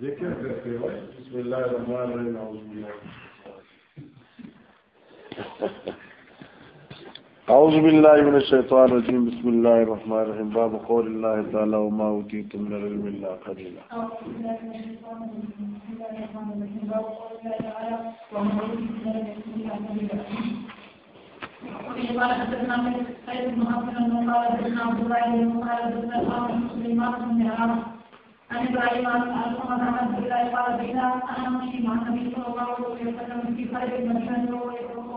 ذکر کرتے ہو؟ بسم اللہ الرحمن الرحیم اعوذ باللہ. من الشیطان الرجیم بسم اللہ الرحمن الرحیم. باب قول اللہ تعالی وما اوتیتم من العلم الا قلیلا. قال حدثنا سيد بن محمد قال حدثنا عبد الله قال حدثنا سليمان بن عامر عن ابراهيم عن عن عبد الله قال بينا انا امشي مع النبي صلى الله عليه وسلم في خير المكان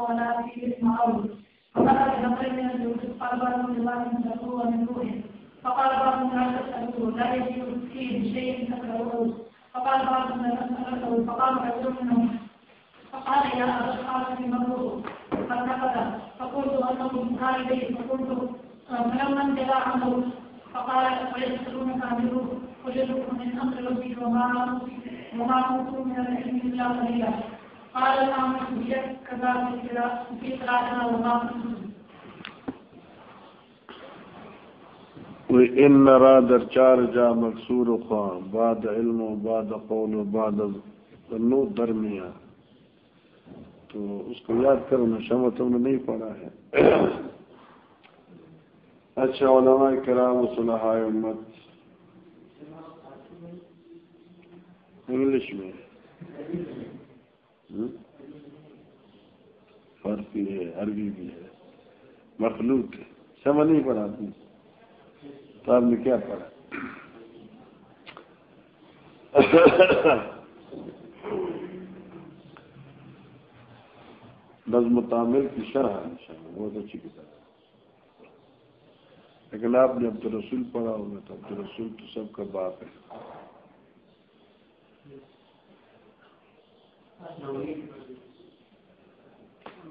ولا في اسم ارض فقال بنفر من الجلوس قال بعض من الله من تقوى ومن روحه فقال بعض من لا تسألوه لا يجوز فيه شيء تكرهوه فقال بعض من أسأله فقال رجل منهم فقال يا أبا القاسم مبروك فانتقد فقلت أنه من آل بيت فقلت فلما انتهى عنه فقال ويسألونك عن الروح وجدك من أمر ربي وما وما أوتوا من العلم إلا قليلا. قال الأعمش بشك كذلك في قراءتنا وما ان را در چار جا مقصور خواہ بعد علم و بعد قول و بعد نو درمیان تو اس کو یاد کرو نا، شمع تم نے نہیں پڑھا ہے۔ اچھا علماء کرام و صلاح امت۔ انگلش میں۔ فارسی ہے، عربی بھی ہے۔ مخلوق ہے۔ سمجھ نہیں پڑھا تم۔ تو آپ نے کیا پڑھا؟ نظم و تعمیر کی شرح ہے بہت اچھی کتاب لیکن آپ نے عبد الرسول پڑھا ہوگا تو عبد الرسول تو سب کا باپ ہے۔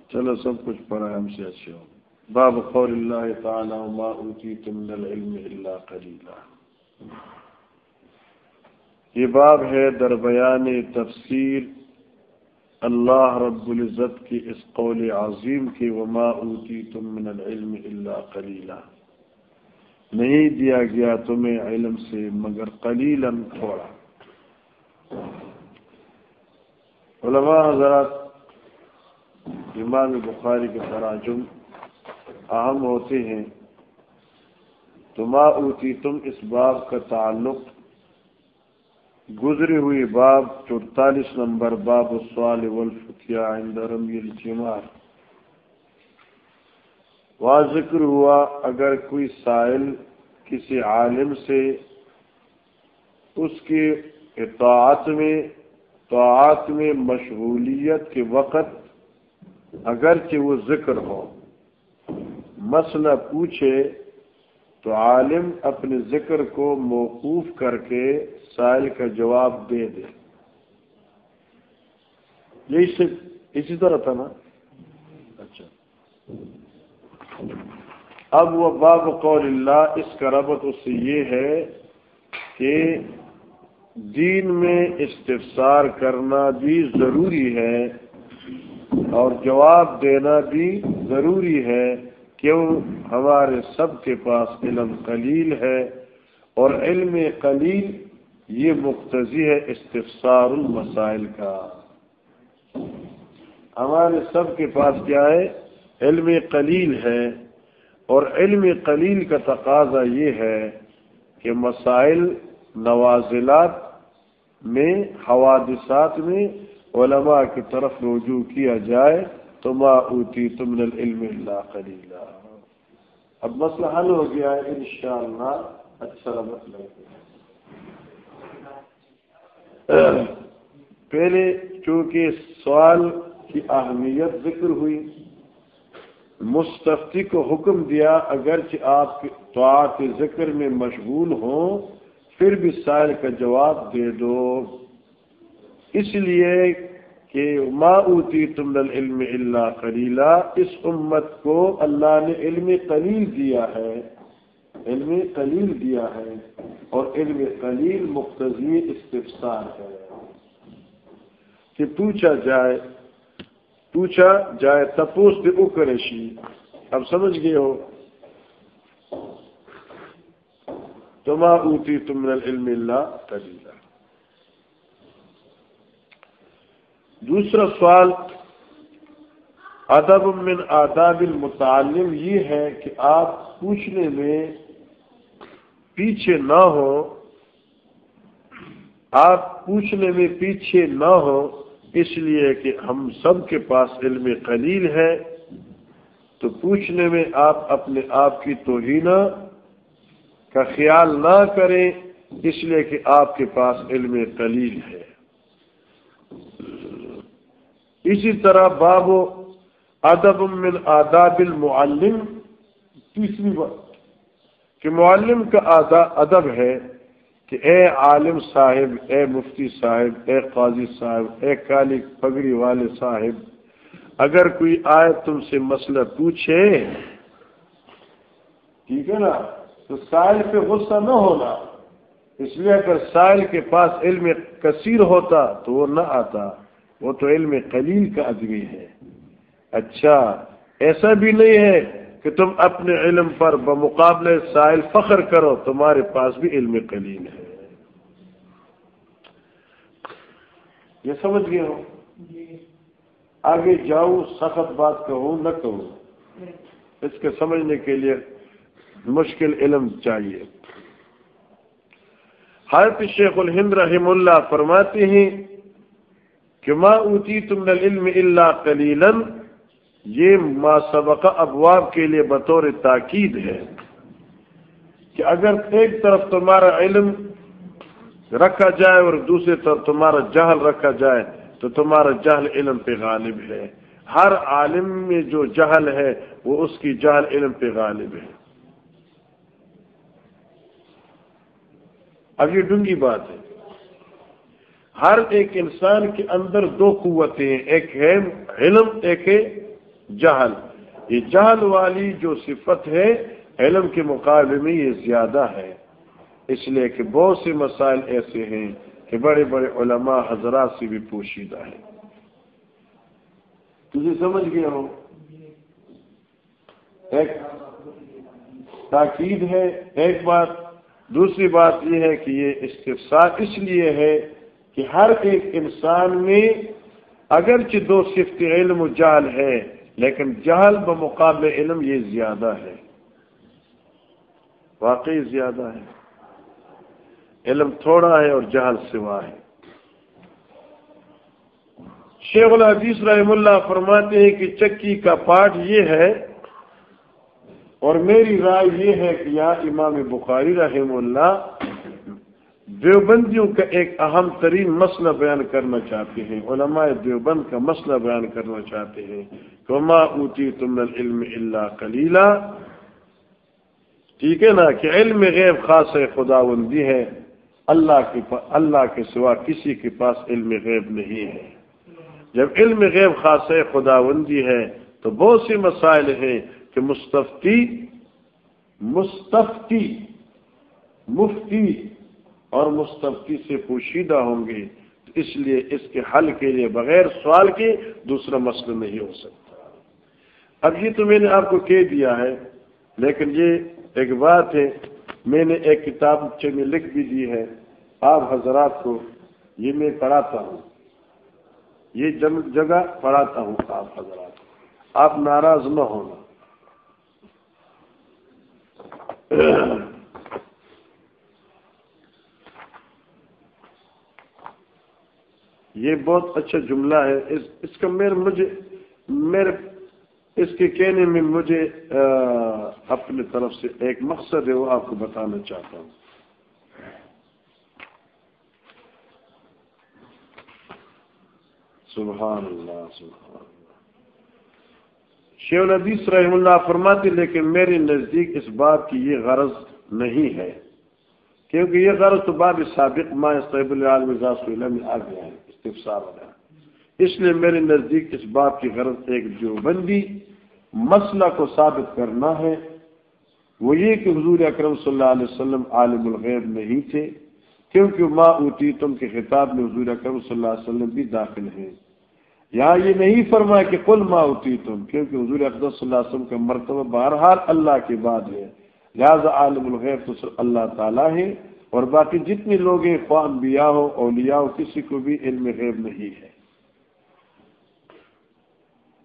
چلو، سب کچھ پڑھا ہم سے اچھے ہو باب قول اللہ تعالی، وما اوتیتم من العلم الا قلیلا یہ باب ہے در بیان تفسیر اللہ رب العزت کی اس قول عظیم کی وما اوتیتم من العلم الا قلیلا۔ نہیں دیا گیا تمہیں علم سے مگر قلیلا تھوڑا۔ علماء حضرات، امام بخاری کے تراجم اہم ہوتے ہیں۔ تو ما اوتی تم اس باب کا تعلق گزری ہوئی باب چورتالیس نمبر باب السوال والفتیا عند رمی الجمار۔ وہاں ذکر ہوا اگر کوئی سائل کسی عالم سے اس کی اطاعت میں طاعت میں مشغولیت کے وقت اگرچہ وہ ذکر ہو، مسئلہ پوچھے تو عالم اپنے ذکر کو موقوف کر کے سائل کا جواب دے دے۔ یہی اسی طرح تھا نا؟ اچھا۔ اب وہ باب قول اللہ، اس کا ربط اس سے یہ ہے کہ دین میں استفسار کرنا بھی ضروری ہے اور جواب دینا بھی ضروری ہے۔ کیوں؟ ہمارے سب کے پاس علم قلیل ہے اور علم قلیل یہ مقتضی ہے استفسار المسائل کا۔ ہمارے سب کے پاس کیا ہے؟ علم قلیل ہے اور علم قلیل کا تقاضا یہ ہے کہ مسائل نوازلات میں، حوادثات میں علماء کی طرف رجوع کیا جائے تو ما اوتی تم العلم اللہ قلیلا اب مسئلہ حل ہو گیا ہے، انشاءاللہ اچھا مسئلہ پہلے چونکہ سوال کی اہمیت ذکر ہوئی، مستفتی کو حکم دیا، اگرچہ آپ کے ذکر میں مشغول ہوں، پھر بھی سائل کا جواب دے دو۔ اس لیے کہ ما اوتی تم علم اللہ قلیلا، اس امت کو اللہ نے علم قلیل دیا ہے، علم قلیل دیا ہے، اور علم قلیل مختصی استفسار ہے۔ کہ پوچھا جائے پوچھا جائے تپوس بھی اکرشی۔ اب سمجھ گئے ہو؟ تما اوتی تم علم اللہ تلیلہ دوسرا سوال، ادب من آداب المتعلم یہ ہے کہ آپ پوچھنے میں پیچھے نہ ہو، آپ پوچھنے میں پیچھے نہ ہو، اس لیے کہ ہم سب کے پاس علم قلیل ہے، تو پوچھنے میں آپ اپنے آپ کی توہین کا خیال نہ کریں، اس لیے کہ آپ کے پاس علم قلیل ہے۔ اسی طرح باب ادب من آداب المعلم، تیسری بات کہ معلم کا ادب ہے کہ اے عالم صاحب، اے مفتی صاحب، اے قاضی صاحب، اے کالی پگڑی والے صاحب، اگر کوئی آئے تم سے مسئلہ پوچھے، ٹھیک ہے نا؟ تو سائل پہ غصہ نہ ہونا۔ اس لیے اگر سائل کے پاس علم کثیر ہوتا تو وہ نہ آتا۔ وہ تو علم قلیل کا آدمی ہے۔ اچھا ایسا بھی نہیں ہے کہ تم اپنے علم پر بمقابلے سائل فخر کرو تمہارے پاس بھی علم قلیل ہے۔ یہ سمجھ گئے ہو؟ آگے جاؤں سخت بات کہوں نہ کہوں اس کے سمجھنے کے لیے مشکل علم چاہیے۔ حضرت شیخ الہند رحم اللہ فرماتے ہیں کہ ماں اوتی تم علم اللہ کلیلن یہ ما سبق ابواب کے لیے بطور تاکید ہے کہ اگر ایک طرف تمہارا علم رکھا جائے اور دوسری طرف تمہارا جہل رکھا جائے، تو تمہارا جہل علم پہ غالب ہے۔ ہر عالم میں جو جہل ہے، وہ اس کی جہل علم پہ غالب ہے۔ اب یہ ڈنگی بات ہے۔ ہر ایک انسان کے اندر دو قوتیں ایک ہے علم، ایک ہے جہل۔ یہ جہل والی جو صفت ہے، علم کے مقابلے میں یہ زیادہ ہے۔ اس لیے کہ بہت سے مسائل ایسے ہیں کہ بڑے بڑے علماء حضرات سے بھی پوشیدہ ہے تجھے سمجھ گیا ہو ایک تاکید ہے، ایک بات۔ دوسری بات یہ ہے کہ یہ استفسار اس لیے ہے کہ ہر ایک انسان میں اگرچہ دو صفت علم و جال ہے، لیکن جہل بمقابل علم یہ زیادہ ہے۔ واقعی زیادہ ہے۔ علم تھوڑا ہے اور جہل سوا ہے۔ شیخ الحدیث رحم اللہ فرماتے ہیں کہ چکی کا پاٹ یہ ہے، اور میری رائے یہ ہے کہ یہاں امام بخاری رحم اللہ دیوبندیوں کا ایک اہم ترین مسئلہ بیان کرنا چاہتے ہیں۔ علماء دیوبند کا مسئلہ بیان کرنا چاہتے ہیں۔ کما اوتی تم علم اللہ کلیلہ ٹھیک ہے نا کہ علم غیب خاص خدا بندی ہے۔ اللہ کے اللہ کے سوا کسی کے پاس علم غیب نہیں ہے۔ جب علم غیب خاص خدا بندی ہے، تو بہت سی مسائل ہیں کہ مستفتی مستفتی، مفتی اور مستفتی سے پوشیدہ ہوں گے اس لیے اس کے حل کے لیے بغیر سوال کے دوسرا مسئلہ نہیں ہو سکتا۔ اب یہ تو میں نے آپ کو کہہ دیا ہے، لیکن یہ ایک بات ہے، میں نے ایک کتاب میں لکھ بھی دی ہے۔ آپ حضرات کو یہ میں پڑھاتا ہوں۔ یہ جگہ پڑھاتا ہوں آپ حضرات کو۔ آپ ناراض نہ ہونا۔ یہ بہت اچھا جملہ ہے۔ اس اس کا میرے، مجھے، میرے، اس کے کہنے میں مجھے اپنے طرف سے ایک مقصد ہے، وہ آپ کو بتانا چاہتا ہوں۔ سبحان اللہ سبحان اللہ۔ شیو الحدیث رحم اللہ فرماتے لیکن میرے نزدیک اس بات کی یہ غرض نہیں ہے، کیونکہ یہ غرض تو باب سابق ماں صحیب العالم میں آ گیا ہے استفسار ہو اس لیے میرے نزدیک اس بات کی غرض ایک جو بندی مسئلہ کو ثابت کرنا ہے۔ وہ یہ کہ حضور اکرم صلی اللہ علیہ وسلم عالم الغیب نہیں تھے، کیونکہ ماں اوتی تم کے خطاب میں حضور اکرم صلی اللہ علیہ وسلم بھی داخل ہیں۔ یہاں یہ نہیں فرمایا کہ کل ماں ہوتی تم کیونکہ حضور اقدس صلی اللہ علیہ وسلم کا مرتبہ بہرحال اللہ کے بعد ہے۔ لہذا عالم الغیب تو اللہ تعالیٰ ہے۔ اور باقی جتنے لوگ ہیں، خواہ انبیاء ہو اولیاء ہو کسی کو بھی علم غیب نہیں ہے۔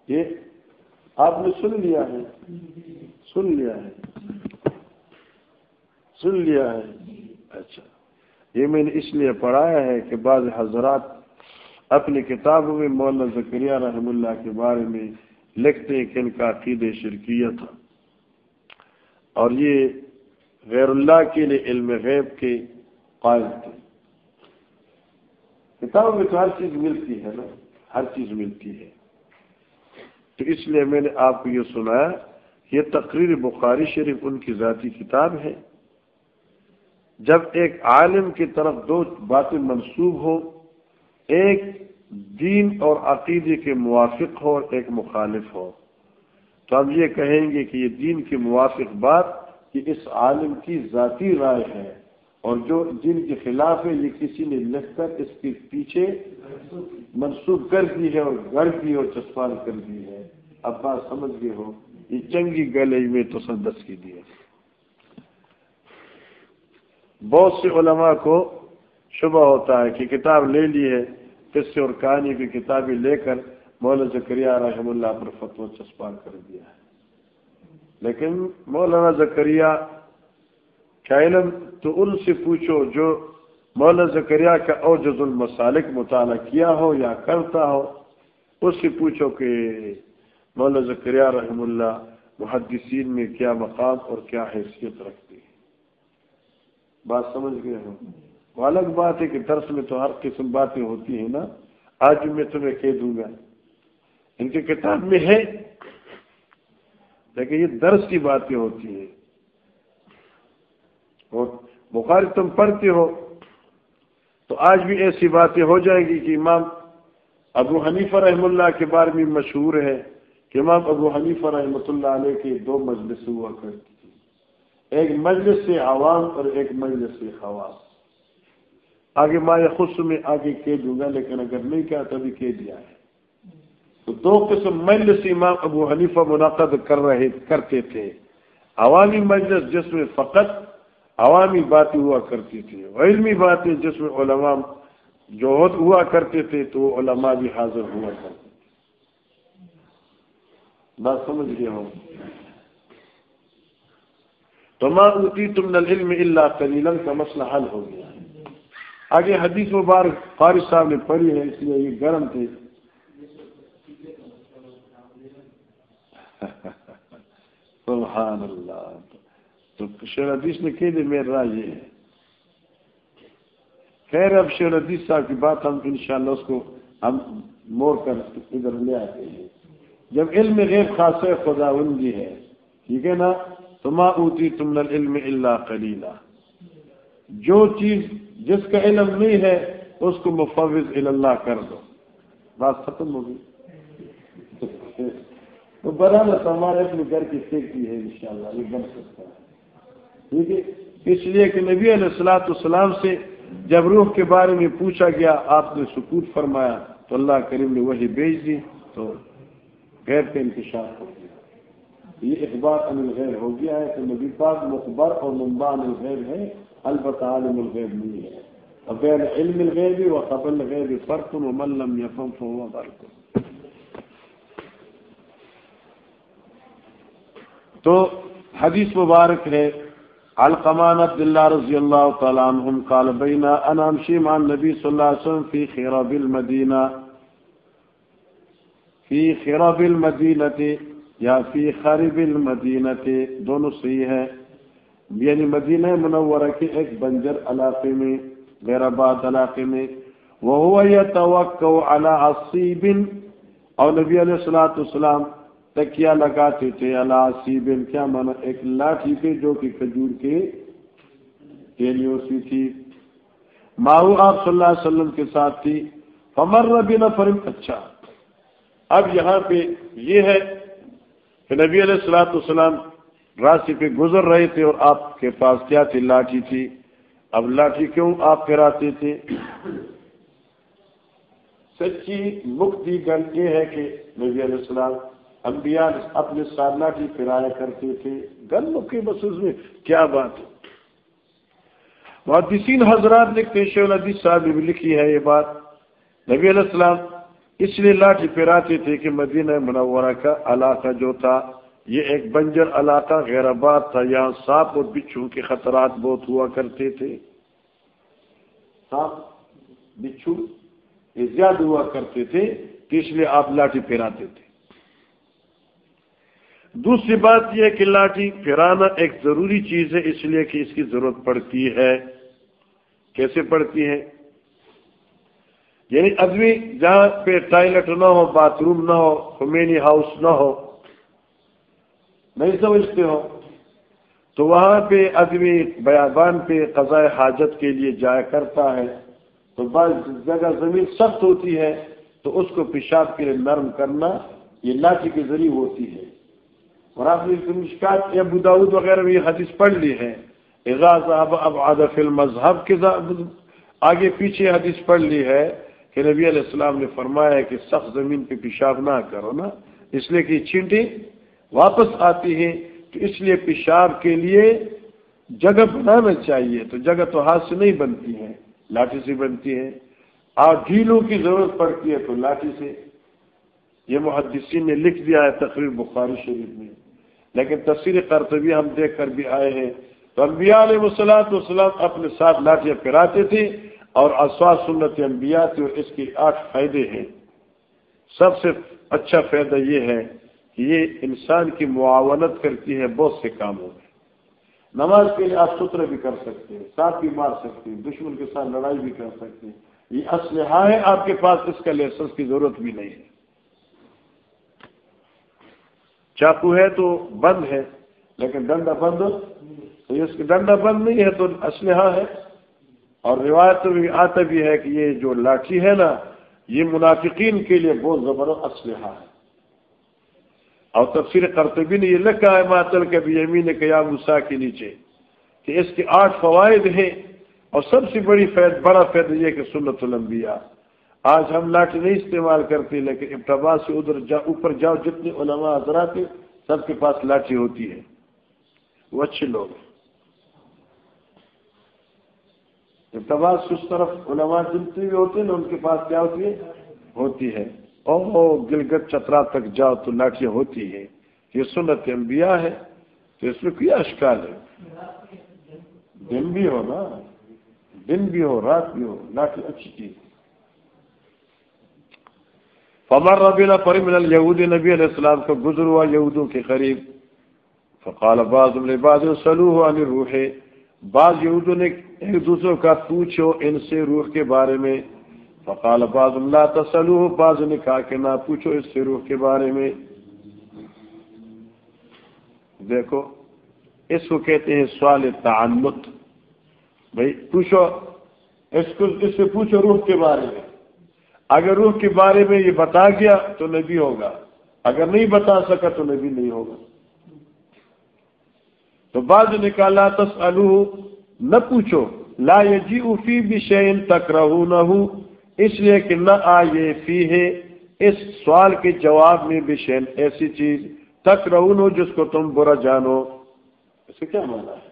یہ آپ نے سن لیا ہے۔ سن لیا ہے۔ سن لیا ہے۔ اچھا۔ یہ میں نے اس لیے پڑھایا ہے کہ بعض حضرات اپنی کتابوں میں مولانا زکریہ رحم اللہ کے بارے میں لکھتے ہیں کہ ان کا عقید شرکیہ تھا۔ اور یہ غیر اللہ کے لیے علم غیب کے قائل تھے۔ کتابوں میں تو ہر چیز ملتی ہے نا، ہر چیز ملتی ہے۔ تو اس لیے میں نے آپ کو یہ سنایا، یہ تقریر بخاری شریف ان کی ذاتی کتاب ہے۔ جب ایک عالم کی طرف دو باتیں منسوب ہو ایک دین اور عقیدے کے موافق ہو اور ایک مخالف ہو، تو ہم یہ کہیں گے کہ یہ دین کے موافق بات کہ اس عالم کی ذاتی رائے ہے اور جو جن کے خلاف ہے، یہ کسی نے لکھ کر اس کے پیچھے منسوخ کر دی ہے اور گڑ دی اور چسپان کر دی ہے۔ اب بات سمجھ گئے ہو، یہ چنگی گلے میں تو سندس کی دی ہے۔ بہت سے علماء کو شبہ ہوتا ہے کہ کتاب لے لی ہے، قصے اور کہانی کی کتابیں لے کر مولانا زکریہ رحم اللہ پر فتو چسپان کر دیا ہے۔ لیکن مولانا زکریہ کا علم تو ان سے پوچھو جو مولانا زکریہ کا او جز المسالک مطالعہ کیا ہو یا کرتا ہو، اس سے پوچھو کہ مولانا زکریہ رحم اللہ محدثین میں کیا مقام اور کیا حیثیت رکھتی ہے بات سمجھ گئے ہو؟ وہ الگ بات ہے کہ درس میں تو ہر قسم باتیں ہوتی ہیں نا، آج میں تمہیں کہہ دوں گا۔ ان کی کتاب میں ہے لیکن یہ درس کی باتیں ہوتی ہیں۔ اور بخاری تم پڑھتے ہو تو آج بھی ایسی باتیں ہو جائیں گی کہ امام ابو حنیفہ رحم اللہ کے بارے میں مشہور ہے کہ امام ابو حنیفہ رحمۃ اللہ علیہ کے دو مجلس ہوا کرتی تھی۔ ایک مجلس سے عوام اور ایک مجلس سے خواص۔ آگے مایا خص میں آگے کہہ دوں گا، لیکن اگر نہیں کہا تبھی کہہ دیا ہے۔ تو دو قسم مجلس امام ابو حنیفہ منعقد کر رہے کرتے تھے۔ عوامی مجلس جس میں فقط عوامی باتیں ہوا کرتی تھی۔ علمی باتیں جس میں علماء جو ہوا کرتے تھے تو وہ علماء بھی حاضر ہوا کرتے تھے۔ بات سمجھ گیا ہوں تو ماں اتی تم علم اللہ کلیلن کا مسئلہ حل ہو گیا۔ آگے حدیث مبارک فارغ صاحب نے پڑھی ہے، اس لیے یہ گرم تھے۔ سبحان اللہ تو شیر حدیث نے کہہ دی میرا یہ ہے خیر اب شیر حدیث صاحب کی بات ہم انشاءاللہ اس کو ہم موڑ کر ادھر لے آتے ہیں جب علم غیر خاص خدا بندی ہے ٹھیک ہے نا تو ماں اوتی تم نے علم اللہ کلیلہ جو چیز جس کا علم نہیں ہے اس کو مفوض اللہ کر دو بات ختم ہوگی تو برابر ہمارے اپنے گھر کی سیکھتی ہے انشاءاللہ، یہ بن سکتا ہے۔ ٹھیک ہے؟ اس لیے کہ نبی علیہ السلاۃ السلام سے جب روح کے بارے میں پوچھا گیا، آپ نے سکوت فرمایا، تو اللہ کریم نے وہی بھیج دی، تو غیر کا انتشار ہو گیا۔ یہ اخبار ان الغیر ہو گیا ہے تو نبی پاک مخبر اور ممبان الغیر ہے، البتہ عالم الغیر نہیں ہے۔ بین علم الغیب و قبل الغیب فرق ومن لم يفهم فهو فرق تو حدیث مبارک ہے القمان عبد اللہ رضی اللہ تعالیٰ عنہم قال بینا انا امشی مع صلی اللہ علیہ وسلم فی خراب المدینہ، فی خراب المدینہ یا فی خرب المدینہ دونوں صحیح ہے یعنی مدینہ منورہ کے ایک بنجر علاقے میں، غیر آباد علاقے میں۔ وہ توقع عصیب، اور نبی علیہ السلام تکیا لگاتے تھے اللہ سیبن کیا مانا ایک لاٹھی پہ جو کہ کھجور کے ٹیلیوں سی تھی۔ ماہو آپ صلی اللہ علیہ وسلم کے ساتھ تھی۔ فمر ربی فرم اچھا۔ اب یہاں پہ یہ ہے کہ نبی علیہ السلاۃ السلام راستے پہ گزر رہے تھے اور آپ کے پاس کیا تھی؟ لاٹھی تھی۔ اب لاٹھی کیوں آپ پھراتے تھے؟ سچی مکتی گل یہ ہے کہ نبی علیہ السلام انبیاء اپنے ساتھ لاٹھی پھرایا کرتے تھے۔ گن کے مسوز میں کیا بات ہے؟ محدثین حضرات نے پیش الحدیث صاحب نے بھی لکھی ہے یہ بات۔ نبی علیہ السلام اس لیے لاٹھی پھراتے تھے کہ مدینہ منورہ کا علاقہ جو تھا، یہ ایک بنجر علاقہ، غیر آباد تھا۔ یہاں سانپ اور بچھو کے خطرات بہت ہوا کرتے تھے۔ سانپ، بچھو، یہ زیادہ ہوا کرتے تھے، تو اس لیے آپ لاٹھی پھیراتے تھے۔ دوسری بات یہ کہ لاٹھی پھرانا ایک ضروری چیز ہے، اس لیے کہ اس کی ضرورت پڑتی ہے۔ کیسے پڑتی ہے؟ یعنی ادبی جہاں پہ ٹوائلٹ نہ ہو، باتھ روم نہ ہو کمینی ہاؤس نہ ہو، نہیں سمجھتے ہو، تو وہاں پہ ادبی بیابان پہ قضاء حاجت کے لیے جایا کرتا ہے۔ تو بعض جگہ زمین سخت ہوتی ہے، تو اس کو پیشاب کے لیے نرم کرنا یہ لاٹھی کے ذریعے ہوتی ہے۔ اور آپ نے مشکات یا بداود وغیرہ بھی حدیث پڑھ لی ہے۔ اعزاز اب اب عادف المذہب کے آگے پیچھے حدیث پڑھ لی ہے کہ نبی علیہ السلام نے فرمایا کہ سخت زمین پہ پیشاب نہ کرو نا، اس لیے کہ چینٹی واپس آتی ہے تو اس لیے پیشاب کے لیے جگہ بنانا چاہیے۔ تو جگہ تو ہاتھ سے نہیں بنتی ہے، لاٹھی سے بنتی ہے۔ اور ڈھیلوں کی ضرورت پڑتی ہے تو لاٹھی سے۔ یہ محدثین نے لکھ دیا ہے تقریر بخاری شریف میں۔ لیکن تصویر کرتبی ہم دیکھ کر بھی آئے ہیں۔ تو انبیاء علیہ وسلات وسلام اپنے ساتھ لاٹیاں پھراتے تھے اور اسواس سنت انبیاء تھے اور اس کے آٹھ فائدے ہیں۔ سب سے اچھا فائدہ یہ ہے کہ یہ انسان کی معاونت کرتی ہے، بہت سے کاموں میں۔ نماز کے لیے آپ سترے بھی کر سکتے ہیں، ساتھ بھی مار سکتے ہیں، دشمن کے ساتھ لڑائی بھی کر سکتے ہیں۔ یہ اسلحہ ہے، آپ کے پاس اس کا لائسنس کی ضرورت بھی نہیں ہے۔ چاقو ہے تو بند ہے، لیکن ڈنڈا بند، تو اس کا ڈنڈا بند نہیں ہے تو اسلحہ ہاں ہے۔ اور روایت میں آتا بھی ہے کہ یہ جو لاٹھی ہے نا، یہ منافقین کے لیے بہت زبردست اسلحہ ہاں ہے۔ اور تفسیر کرتبی نے یہ لکھا ہے ماتل کے بھی امین قیام مسا کے نیچے، کہ اس کے آٹھ فوائد ہیں۔ اور سب سے بڑی فید بڑا فائدہ یہ کہ سنت الانبیاء۔ آج ہم لاٹھی نہیں استعمال کرتے، لیکن ابتبا سے ادھر جا، اوپر جاؤ، جتنے علماء حضرات سب کے پاس لاٹھی ہوتی ہے۔ وہ اچھے لوگ ابتبا سے اس طرف علماء جتنے بھی ہوتے ہیں نا ان کے پاس کیا ہوتی ہے؟ ہوتی ہے۔ او گلگت چترا تک جاؤ تو لاٹیاں ہوتی ہے۔ یہ سنت انبیاء ہے، تو اس میں کیا اشکال ہے؟ دن بھی ہو نا۔ دن بھی ہو، رات بھی ہو، لاٹھی اچھی چیز۔ فمر ربینا پرمن الہود نبی علیہ السلام کا گزر ہوا یہودوں کے قریب فقال بعض بعض سلوح عن روح بعض یہودوں نے ایک دوسرے کا پوچھو ان سے روح کے بارے میں. فقال بعض اللہ تسلوح بعض نے کہا کہ نہ پوچھو اس سے روح کے بارے میں. دیکھو، اس کو کہتے ہیں سوال تعمت بھائی، پوچھو، اس کو اس سے پوچھو روح کے بارے میں. اگر روح کے بارے میں یہ بتا گیا تو نبی ہوگا۔ اگر نہیں بتا سکا تو نبی نہیں ہوگا۔ تو بعض نکالا تس نہ پوچھو۔ لا جی افی بھی شعین تک رہو نہ اس لیے کہ نہ آئے فی ہے۔ اس سوال کے جواب میں بھی شین ایسی چیز تک رہو جس کو تم برا جانو۔ اسے کیا مانا ہے؟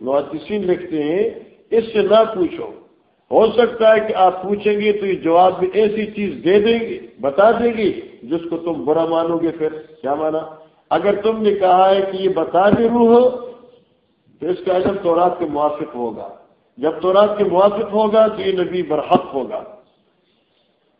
محدثین لکھتے ہیں، اس سے نہ پوچھو۔ ہو سکتا ہے کہ آپ پوچھیں گے تو یہ جواب بھی ایسی چیز دے دیں گے، بتا دیں گے، جس کو تم برا مانو گے پھر۔ کیا مانا؟ اگر تم نے کہا ہے کہ یہ بتا دے روح، تو اس کا علم تورات کے موافق ہوگا۔ جب تورات کے موافق ہوگا تو یہ نبی برحق ہوگا۔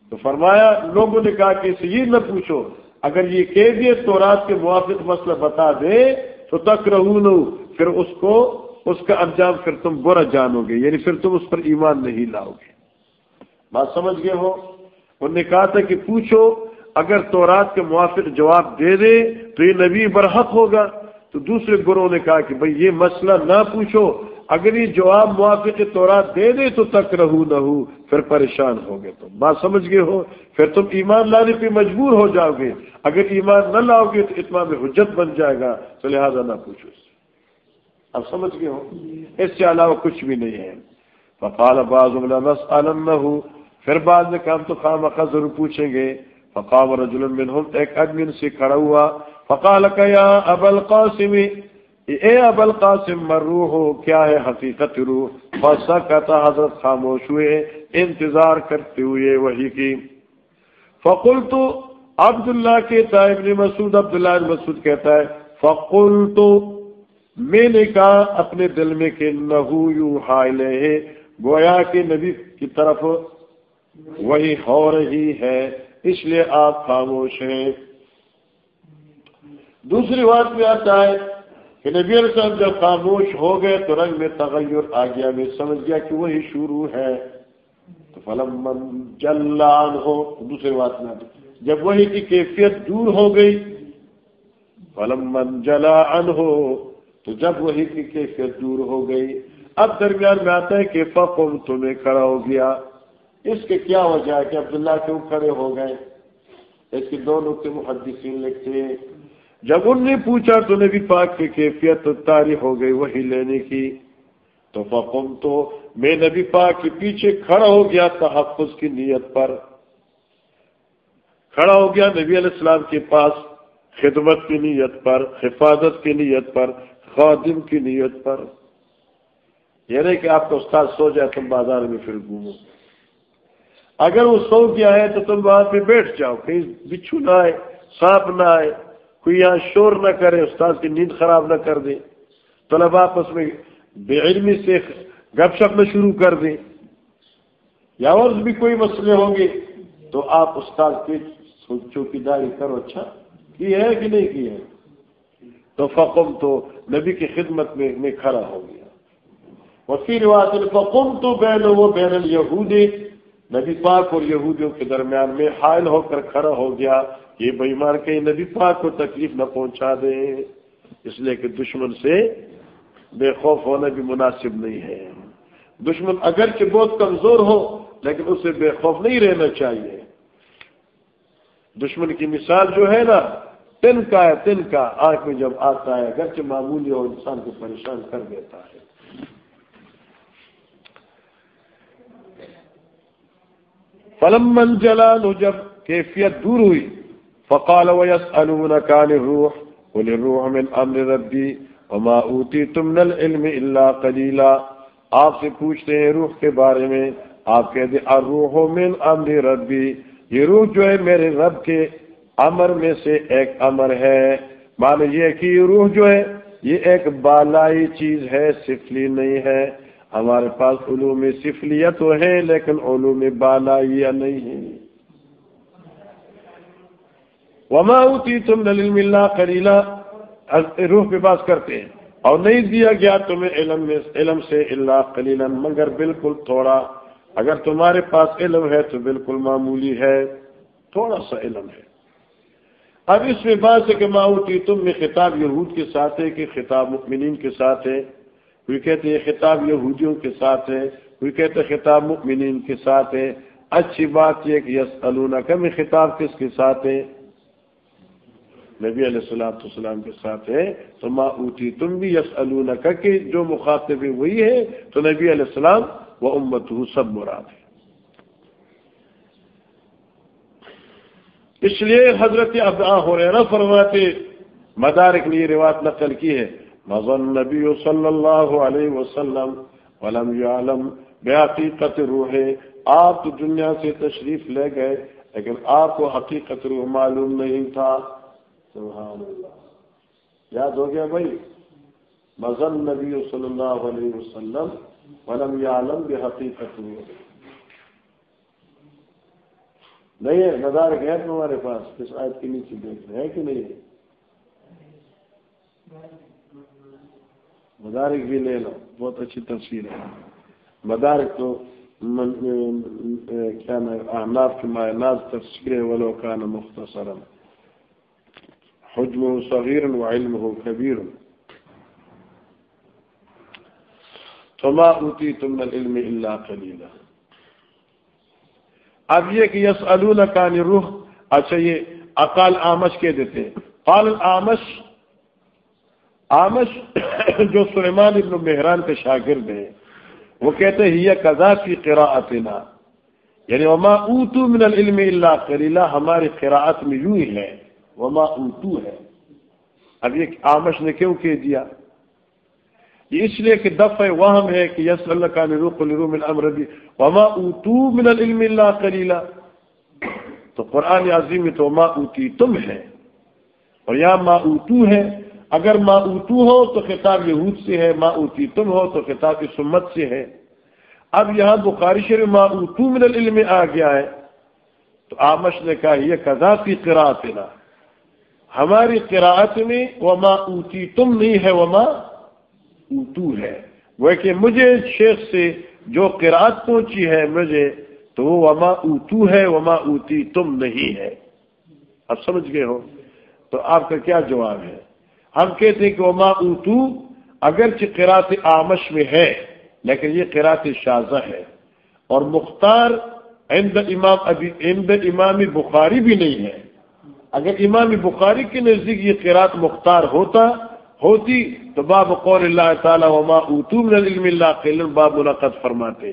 تو فرمایا، لوگوں نے کہا کہ اسے یہ نہ پوچھو، اگر یہ کہہ دے تورات کے موافق مسئلہ بتا دے، تو تک رہو پھر اس کو اس کا انجام پھر تم برا جانو گے یعنی پھر تم اس پر ایمان نہیں لاؤ گے۔ بات سمجھ گئے ہو؟ انہوں نے کہا تھا کہ پوچھو، اگر تورات کے موافق جواب دے دے تو یہ نبی برحق ہوگا۔ تو دوسرے گروہ نے کہا کہ بھئی یہ مسئلہ نہ پوچھو، اگر یہ جواب موافق تورات دے دے تو تک رہو نہ ہو، پھر پریشان ہو گے تم۔ بات سمجھ گئے ہو؟ پھر تم ایمان لانے پہ مجبور ہو جاؤ گے۔ اگر ایمان نہ لاؤ گے تو اتنا میں حجت بن جائے گا۔ تو لہٰذا نہ پوچھو اب سمجھ گئے ہو؟ اس سے علاوہ کچھ بھی نہیں ہے۔ فقال بعض بس عالم نہ ہو پھر بعد میں کام تو خام خا ضرور پوچھیں گے۔ فقام رجل منهم ایک آدمی سے کھڑا ہوا۔ فقال یا ابا القاسم، اے ابا القاسم مروح کیا ہے حقیقت روح؟ فسکت، حضرت خاموش ہوئے، انتظار کرتے ہوئے وہی کی۔ فقلت، عبداللہ کہتا ہے ابن مسعود، عبداللہ ابن مسعود کہتا ہے، فقلت میں نے کہا اپنے دل میں کہ نہو یو حائلے گویا کہ نبی کی طرف وہی ہو رہی ہے، اس لیے آپ خاموش ہیں۔ دوسری بات میں آتا ہے کہ نبی علیہ السلام جب خاموش ہو گئے تو رنگ میں تغیر آ گیا، میں سمجھ گیا کہ وہی شروع ہے۔ تو فلم جلان ہو دوسری بات میں جب وہی کی کیفیت دور ہو گئی فلم جلا ان ہو تو جب وہی کی کیفیت دور ہو گئی، اب درمیان میں آتا ہے کہ فقم تمہیں کھڑا ہو گیا۔ اس کے کیا وجہ ہے کہ عبداللہ کیوں کھڑے ہو گئے؟ اس کے دو نقطے محدثین لکھتے ہیں، جب ان نے پوچھا تو نبی پاک کی کیفیت تاریخ ہو گئی وہی لینے کی۔ تو فقم تو میں نبی پاک کے پیچھے کھڑا ہو گیا تحفظ کی نیت پر۔ کھڑا ہو گیا نبی علیہ السلام کے پاس خدمت کی نیت پر، حفاظت کی نیت پر۔ خادم کی نیت پر۔ یہ نہیں کہ آپ کا استاد سو جائے تم بازار میں پھر گھومو۔ اگر وہ سو گیا ہے تو تم وہاں پہ بیٹھ جاؤ، کہیں بچھو نہ آئے، سانپ نہ آئے، کوئی یہاں شور نہ کرے، استاد کی نیند خراب نہ کر دے۔ طلب آپس میں بے علمی سے گپ شپ میں شروع کر دیں۔ یا اور بھی کوئی مسئلے ہوں گے تو آپ استاد کی چوکی داری کرو۔ اچھا کی ہے کہ نہیں کی ہے؟ تو فقم تو نبی کی خدمت میں میں کھڑا ہو گیا۔ وسیع رواج فقم تو بین وہ بین الہودی نبی پاک اور یہودیوں کے درمیان میں حائل ہو کر کھڑا ہو گیا یہ بےمان کے نبی پاک کو تکلیف نہ پہنچا دے۔ اس لیے کہ دشمن سے بے خوف ہونا بھی مناسب نہیں ہے۔ دشمن اگرچہ بہت کمزور ہو، لیکن اسے بے خوف نہیں رہنا چاہیے۔ دشمن کی مثال جو ہے نا تن کا ہے، تن کا آنکھ میں جب آتا ہے، اگرچہ معمولی ہو انسان کو پریشان کر دیتا ہے۔ فلم من جلال جب کیفیت دور ہوئی، فقال ويسألونك عن الروح، قل الروح من امر ربي وما اوتيتم من العلم الا قليلا۔ آپ سے پوچھتے ہیں روح کے بارے میں، آپ کہتے ہیں، الروح من امر ربی یہ روح جو ہے میرے رب کے امر میں سے ایک امر ہے۔ مان یہ کہ یہ روح جو ہے، یہ ایک بالائی چیز ہے، سفلی نہیں ہے۔ ہمارے پاس علوم سفلیت تو ہے لیکن علوم بالائی نہیں ہے وما اوتی تم نلم اللہ کریلا روح پہ بات کرتے ہیں۔ اور نہیں دیا گیا تمہیں علم میں، علم سے اللہ کلیلا مگر بالکل تھوڑا۔ اگر تمہارے پاس علم ہے تو بالکل معمولی ہے، تھوڑا سا علم ہے۔ اب اس میں بات ہے کہ ماؤتی تم میں خطاب یہود کے ساتھ ہے کہ خطاب مؤمنین کے ساتھ ہے۔ کوئی کہتے ہیں خطاب یہودیوں کے ساتھ ہے۔ کوئی کہتے خطاب مؤمنین کے ساتھ ہے۔ اچھی بات یہ کہ یس النا کا میں خطاب کس کے ساتھ ہے؟ نبی علیہ السلام السلام کے ساتھ ہے۔ تو ماں اوتی تم بھی یس کا کہ جو مخاطب وہی ہے۔ تو نبی علیہ السلام وہ امت سب مراد ہے۔ اس لیے حضرت ابا ہو رہے نا فرماتے مدارک لیے روایت نقل کی ہے مزن نبی صلی اللہ علیہ وسلم ولم عالم بے حقیقت روح آپ تو دنیا سے تشریف لے گئے، لیکن آپ کو حقیقت روح معلوم نہیں تھا۔ سبحان اللہ یاد ہو گیا بھائی؟ مزن نبی صلی اللہ علیہ وسلم ولم یعلم بحقیقت نہیں ہے نظار ہے تمہارے پاس کس آیت کے نیچے دیکھ رہے ہیں کہ نہیں؟ مدارک بھی لے لو، بہت اچھی تصویر ہے۔ مدارک تو کیا نا کی مائنات تصویر ولو کا نا مختصر حجم صغیر وعلمه کبیر۔ فما اوتی تم العلم الا قلیلا۔ اب یہ کہ یس کان روح اچھا یہ اقال آمش کے دیتے قال آمش آمش جو سلیمان ابن مہران کے شاگرد ہیں، وہ کہتے ہیں یہ قضا کی قراءتنا۔ یعنی وما اوتو من العلم اللہ کلیلہ ہماری قراءت میں یوں ہی ہے، وما اوتو ہے۔ اب یہ آمش نے کیوں کہہ دیا؟ یہ اس لیے کہ دفع وہم ہے کہ یس اللہ کا نروق من امر دی وما اوتو من العلم اللہ کلیلہ تو قرآن عظیم تو ما اوتی تم ہے. اور یہاں ما اوتو ہے، اگر ما اوتو ہو تو خطاب یہود سے ہے، ما اوتی تم ہو تو خطاب سمت سے ہے. اب یہاں بخاری شریف ما اوتو من العلم آ گیا ہے. تو آمش نے کہا، یہ کذا کی قرآت نا ہماری قراءت میں وما اوتی تم نہیں ہے، وما اوتو ہے۔ وہ کہ مجھے شیخ سے جو قرآت پہنچی ہے مجھے، تو وہ وما اوتو ہے، وما اوتی تم نہیں ہے۔ اب سمجھ گئے ہو تو آپ کا کیا جواب ہے؟ ہم کہتے ہیں کہ وما اوتو اگرچہ قرات آمش میں ہے، لیکن یہ قرات شازہ ہے۔ اور مختار عند امام ابھی عند امام بخاری بھی نہیں ہے۔ اگر امام بخاری کے نزدیک یہ قرات مختار ہوتا ہوتی تو باب قول اللہ تعالیٰ وما اوتو من العلم اللہ قیل باب منعقد فرماتے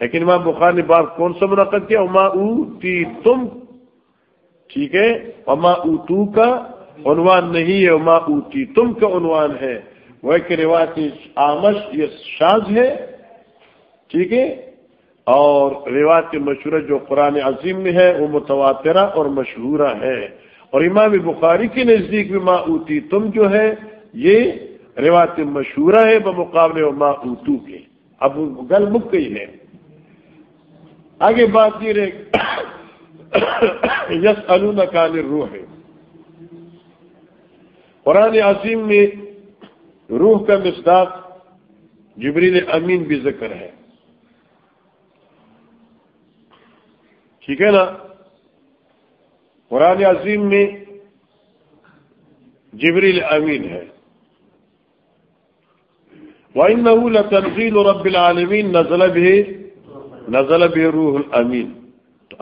لیکن امام بخار نے باب کون سا منعقد کیا؟ وما اوتی تم ٹھیک ہے؟ وما اوتو کا عنوان نہیں ہے۔ وما اوتی تم کا عنوان ہے۔ وہ ایک روایت آمش یہ شاز ہے۔ ٹھیک ہے؟ اور روایت مشہور جو قرآن عظیم میں ہے، وہ متواترہ اور مشہورہ ہے۔ اور امام بخاری کے نزدیک بھی ماں اوتی تم جو ہے یہ روایت مشہورہ ہے بمقابلے ماں اوتو کے۔ اب گل مک گئی ہے۔ آگے بات یہ رہے یس کال روح ہے قرآن عظیم میں روح کا مصداق جبریل امین بھی ذکر ہے۔ ٹھیک ہے نا؟ قرآن عظیم میں جبریل امین ہے۔ وَإِنَّهُ لَتَنْزِيلُ رَبِّ الْعَالَمِينَ. نَزَلَ بِهِ نَزَلَ بِهِ روح الامین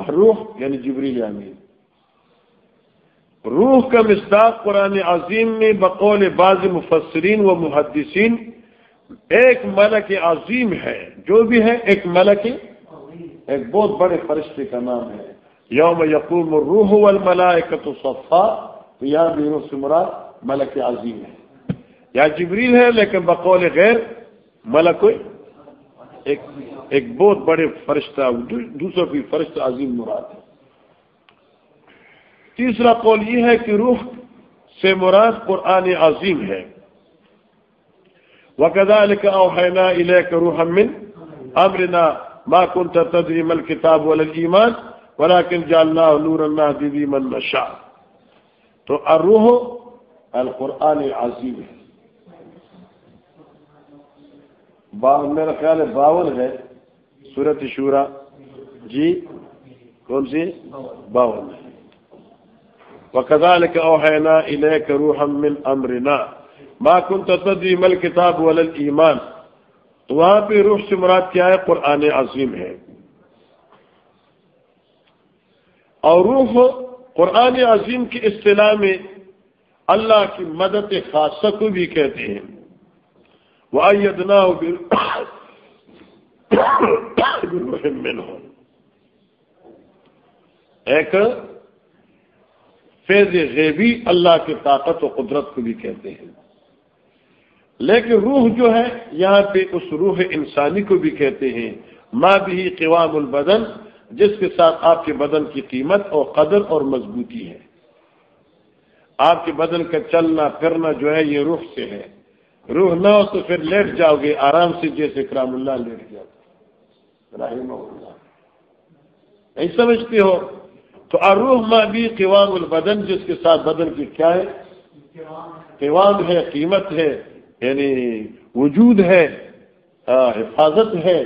روح یعنی جبریل امین. روح کا مصداق قرآن عظیم میں بقول بعض مفسرین و محدثین ایک ملک عظیم ہے، جو بھی ہے، ایک ملک ایک بہت بڑے فرشتے کا نام ہے. یوم یقوم روح والملائکت صفا. تو یہاں بھی روح سے مراد ملک عظیم ہے. یا جبریل ہے، لیکن بقول غیر ملک ایک ایک بہت بڑے فرشتہ دوسرا بھی فرشتہ عظیم مراد ہے۔ تیسرا قول یہ ہے کہ روح سے مراد قرآن عظیم ہے۔ وَكَذَلِكَ أَوْحَيْنَا إِلَيْكَ رُوحًا مِّنْ أَمْرِنَا مَا كُنْتَ تَدْرِي مَا الْكِتَابُ وَلَا الْإِيمَانُ وَلَكِنْ جَعَلْنَاهُ نُورًا نَهْدِي بِهِ تو الروح القرآن عظیم ہے۔ میرا خیال ہے باون ہے، سورت شورا۔ جی؟ کون سی؟ باون۔ ہے وكذلك اوحينا اليك روحا من امرنا ما كنت تدري ما الكتاب ولا الايمان تو وہاں پہ روح سے مراد کیا ہے؟ قرآن عظیم ہے۔ اور روح قرآن عظیم کی اصطلاح میں اللہ کی مدد خاصہ کو بھی کہتے ہیں۔ وہ ایک فیض غیبی اللہ کی طاقت و قدرت کو بھی کہتے ہیں۔ لیکن روح جو ہے، یہاں پہ اس روح انسانی کو بھی کہتے ہیں۔ ماں بھی قوام البدن، جس کے ساتھ آپ کے بدن کی قیمت اور قدر اور مضبوطی ہے۔ آپ کے بدن کا چلنا، پھرنا جو ہے، یہ روح سے ہے۔ روح نہ ہو تو پھر لیٹ جاؤ گے، آرام سے جیسے کرام اللہ لیٹ جاؤ نہیں سمجھتے ہو؟ تو اروح ماں بھی قوام البدن، جس کے ساتھ بدن کی کیا ہے؟ قوام ہے، قیمت ہے یعنی وجود ہے حفاظت ہے،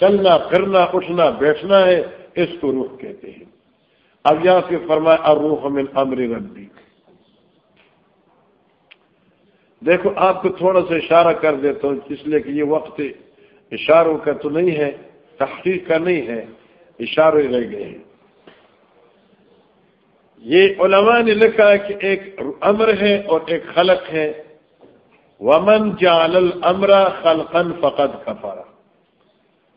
چلنا، پھرنا، اٹھنا، بیٹھنا ہے، اس کو روح کہتے ہیں۔ اب یہاں سے فرمائے اروح من امر ربی۔ دیکھو، آپ کو تھوڑا سا اشارہ کر دیتا ہوں، اس لیے کہ یہ وقت اشاروں کا تو نہیں ہے، تحقیق کا نہیں ہے، اشارے رہ گئے ہیں۔ یہ علماء نے لکھا ہے کہ ایک امر ہے اور ایک خلق ہے۔ ومن جعل الامر خلقا فقد کفارا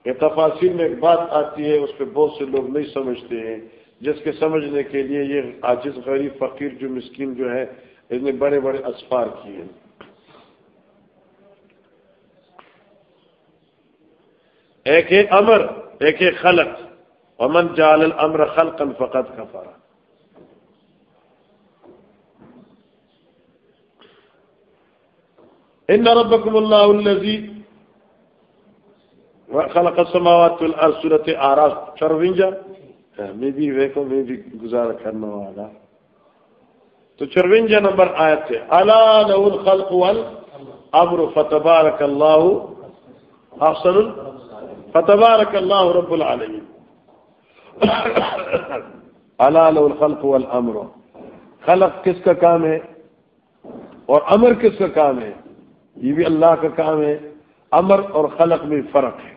یہ تفاصر میں ایک بات آتی ہے، اس پہ بہت سے لوگ نہیں سمجھتے ہیں۔ جس کے سمجھنے کے لیے یہ عاجز غریب فقیر جو مسکین جو ہے، اس نے بڑے بڑے اسفار کیے ہیں۔ ایک ہے امر، ایک ہے خلق۔ امن جال الامر خلقا فقط کا ان ربکم اللہ الذی خلق السماوات والارض، سورۃ اعراف چرونجا ہاں، میں بھی ویکو میں بھی گزارا کرنا والا۔ تو چرونجا نمبر آیت ہے۔ الا لو الخلق والامر فتبارک اللہ احسن فتبارک اللہ رب العالمین الا لو الخلق والامر خلق کس کا کام ہے؟ اور امر کس کا کام ہے؟ یہ بھی اللہ کا کام ہے. امر اور خلق میں فرق ہے.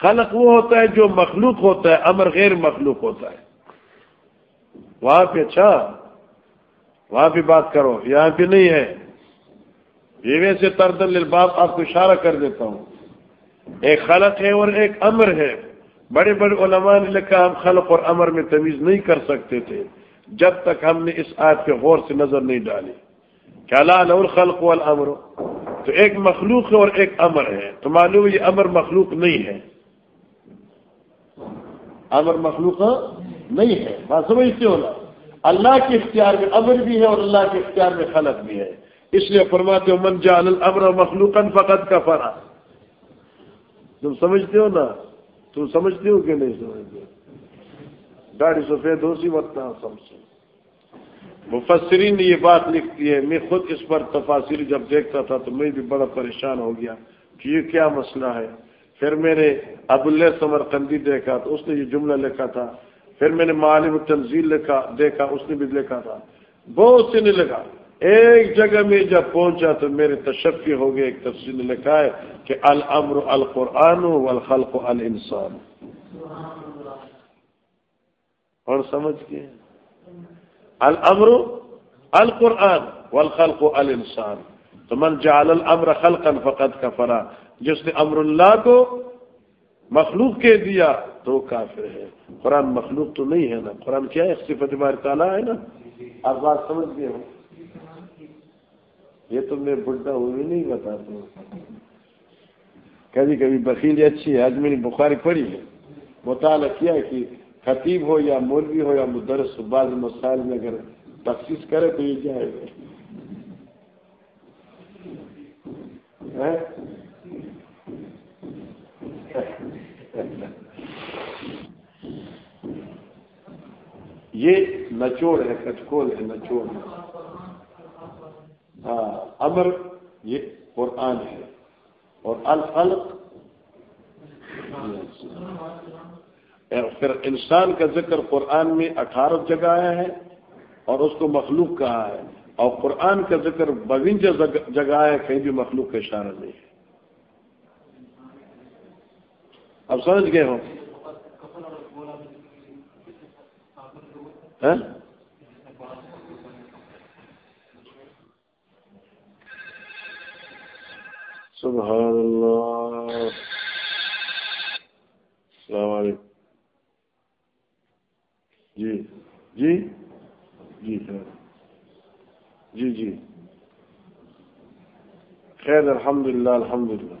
خلق وہ ہوتا ہے جو مخلوق ہوتا ہے، امر غیر مخلوق ہوتا ہے. وہاں پہ اچھا؟ وہاں پہ بات کرو، یہاں پہ نہیں ہے. یہ ویسے تردن الباب آپ کو اشارہ کر دیتا ہوں۔ ایک خلق ہے اور ایک امر ہے۔ بڑے بڑے علماء نے لکھا، ہم خلق اور امر میں تمیز نہیں کر سکتے تھے۔ جب تک ہم نے اس آیت پہ غور سے نظر نہیں ڈالی۔ کیا لال اور خلق والامر؟ تو ایک مخلوق ہے اور ایک امر ہے۔ تو معلوم یہ امر مخلوق نہیں ہے۔ امر مخلوق نہیں ہے۔ بات سمجھتے ہو نا؟ اللہ کے اختیار میں امر بھی ہے اور اللہ کے اختیار میں خلق بھی ہے۔ اس لیے فرماتے ہو من جان الامر مخلوق فقط کا فرا تم سمجھتے ہو نا؟ تم سمجھتے ہو کہ نہیں سمجھتے؟ گاڑی سفید ہو سی بتنا سمجھ مفسرین نے یہ بات لکھتی ہے، میں خود اس پر تفاصر جب دیکھتا تھا تو میں بھی بڑا پریشان ہو گیا کہ یہ کیا مسئلہ ہے۔ پھر میں نے ابو اللہ سمر قندی دیکھا تو اس نے یہ جملہ لکھا تھا۔ پھر میں نے معالم تنزیل لکھا، دیکھا، اس نے بھی لکھا تھا۔ بہت سے نے لکھا ایک جگہ میں جب پہنچا تو میرے تشفی ہو گئے، ایک تفصیل نے لکھا ہے کہ الامر القرآن والخلق الانسان۔ اور سمجھ گئے؟ الامر القرآن والخلق الانسان۔ تو من جعل الامر خلقا فقط کا فرا جس نے امر اللہ کو مخلوق کے دیا تو کافر ہے۔ قرآن مخلوق تو نہیں ہے نا؟ قرآن کیا ہے؟ صفت بار تعالیٰ ہے نا؟ آپ بات سمجھ گئے ہو یہ تو میں بڈھا ہوں بھی نہیں بتاتا ہوں کبھی کبھی بخیلی اچھی ہے، آج میں نے بخاری پڑھی ہے۔ مطالعہ کیا کہ خطیب ہو یا مولوی ہو یا مدرس، بعض مسائل میں اگر تخصیص کرے تو یہ جائے گا۔ ہاں؟ یہ نچوڑ ہے کچکول ہے، نچوڑ۔ ہاں ہاں، امر یہ قرآن ہے اور الخلق پھر انسان کا ذکر قرآن میں اٹھارہ جگہ آیا ہے اور اس کو مخلوق کہا ہے اور قرآن کا ذکر بوینج جگہ ہے، کہیں بھی مخلوق کا اشارہ نہیں ہے۔ اب سمجھ گئے ہو ہاں؟ سبحان اللہ السلام علیکم جی جی جی سر. جی جی. خیر الحمد للہ الحمد للہ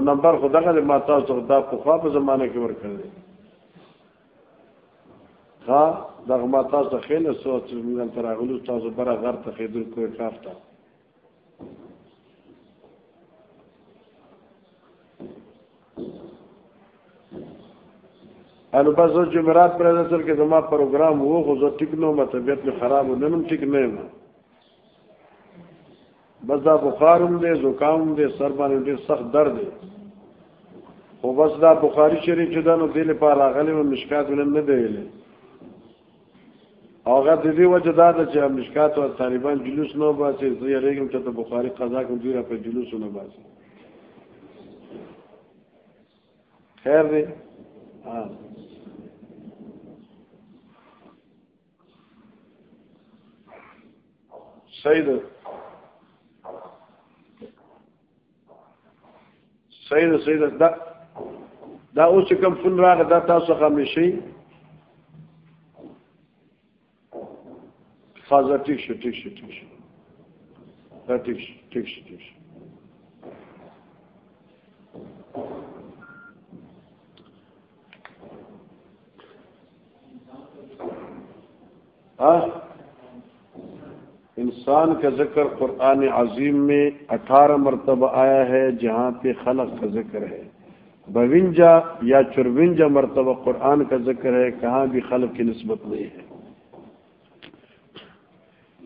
نمبر خدا کا ماتا دا پخوا په زمانه کې ورکړل ها دا ماتا څخه خیله سو چې موږ تر هغه تاسو برا غر ته خیدل کوی کافتا انو بس جمعرات پر اصل کې زما پروګرام وو خو زه ټیک نو مته طبیعت می خراب نه نم ټیک نه یم بس دا بخار هم دی زکام هم دی سر باندې ډېر سخت درد دی خو بس دا بخاری شریف چې دا نو دې لپاره راغلی و مشکات ولم نه دی ویلی هغه د دې وجه دا ده چې مشکات او طالبان جلوس نه باسي زه یې چې ته بخاری قضا کوم دوی را په جلوس نه باسي خیر دی؟ ها سعید سعید سعید دا دا اوس کم فن راغ دا تاسو خامشي فازا ٹھیک شو ٹھیک شو ٹھیک شو دا ٹھیک ٹھیک ٹھیک انسان کا ذکر قرآن عظیم میں اٹھارہ مرتبہ آیا ہے جہاں پہ خلق کا ذکر ہے۔ بونجا یا چرونجا مرتبہ قرآن کا ذکر ہے، کہاں بھی خلق کی نسبت نہیں ہے۔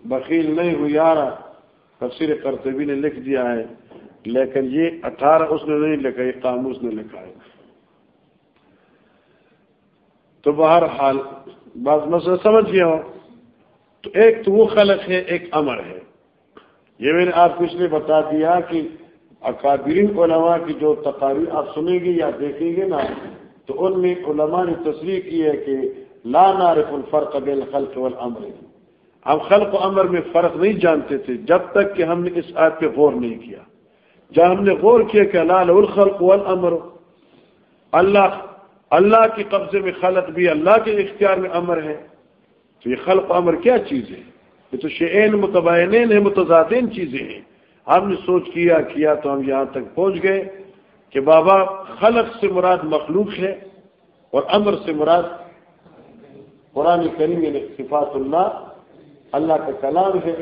بخیل نہیں ہو یارا، تفسیر کرتبی نے لکھ دیا ہے۔ لیکن یہ اٹھارہ اس نے نہیں لکھا، یہ قاموس نے لکھا ہے۔ تو بہرحال بات مسئلہ سمجھ گیا ہو تو ایک تو وہ خلق ہے، ایک امر ہے۔ یہ میں نے آپ کو اس لیے بتا دیا کہ اکابرین علماء کی جو تقاریر آپ سنیں گے یا دیکھیں گے نا، تو ان میں علماء نے تصریح کی ہے کہ لا نعرف الفرق بین الخلق والامر۔ ہم خلق و امر میں فرق نہیں جانتے تھے جب تک کہ ہم نے اس آیت پہ غور نہیں کیا۔ جب ہم نے غور کیا کہ لال الخلق والامر، اللہ اللہ کے قبضے میں خلق بھی اللہ کے اختیار میں امر ہے۔ تو یہ خلق امر کیا چیز ہے یہ تو شعین متبائن متضادین چیزیں ہیں۔ ہم نے سوچ کیا کیا تو ہم یہاں تک پہنچ گئے کہ بابا خلق سے مراد مخلوق ہے اور امر سے مراد قرآن کریم یعنی صفات اللہ اللہ کا کلام ہے۔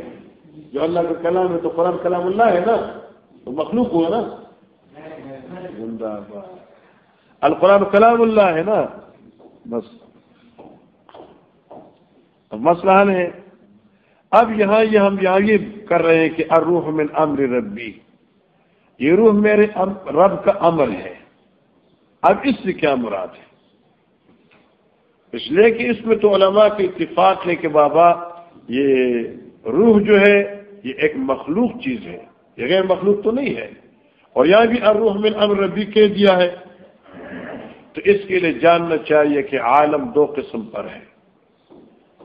جو اللہ کا کلام ہے تو قرآن کلام اللہ ہے نا۔ تو مخلوق ہوا نا۔ زندہ القرآن کلام اللہ ہے نا۔ بس۔ اب مسئلہ ہے۔ اب یہاں یہ ہم یہاں یہ کر رہے ہیں کہ اروح من امر ربی۔ یہ روح میرے رب کا امر ہے۔ اب اس سے کیا مراد ہے؟ اس لیے کہ اس میں تو علماء کے اتفاق ہے کہ بابا یہ روح جو ہے، یہ ایک مخلوق چیز ہے۔ یہ غیر مخلوق تو نہیں ہے۔ اور یہاں بھی اروح من امر ربی کہہ دیا ہے۔ تو اس کے لیے جاننا چاہیے کہ عالم دو قسم پر ہے۔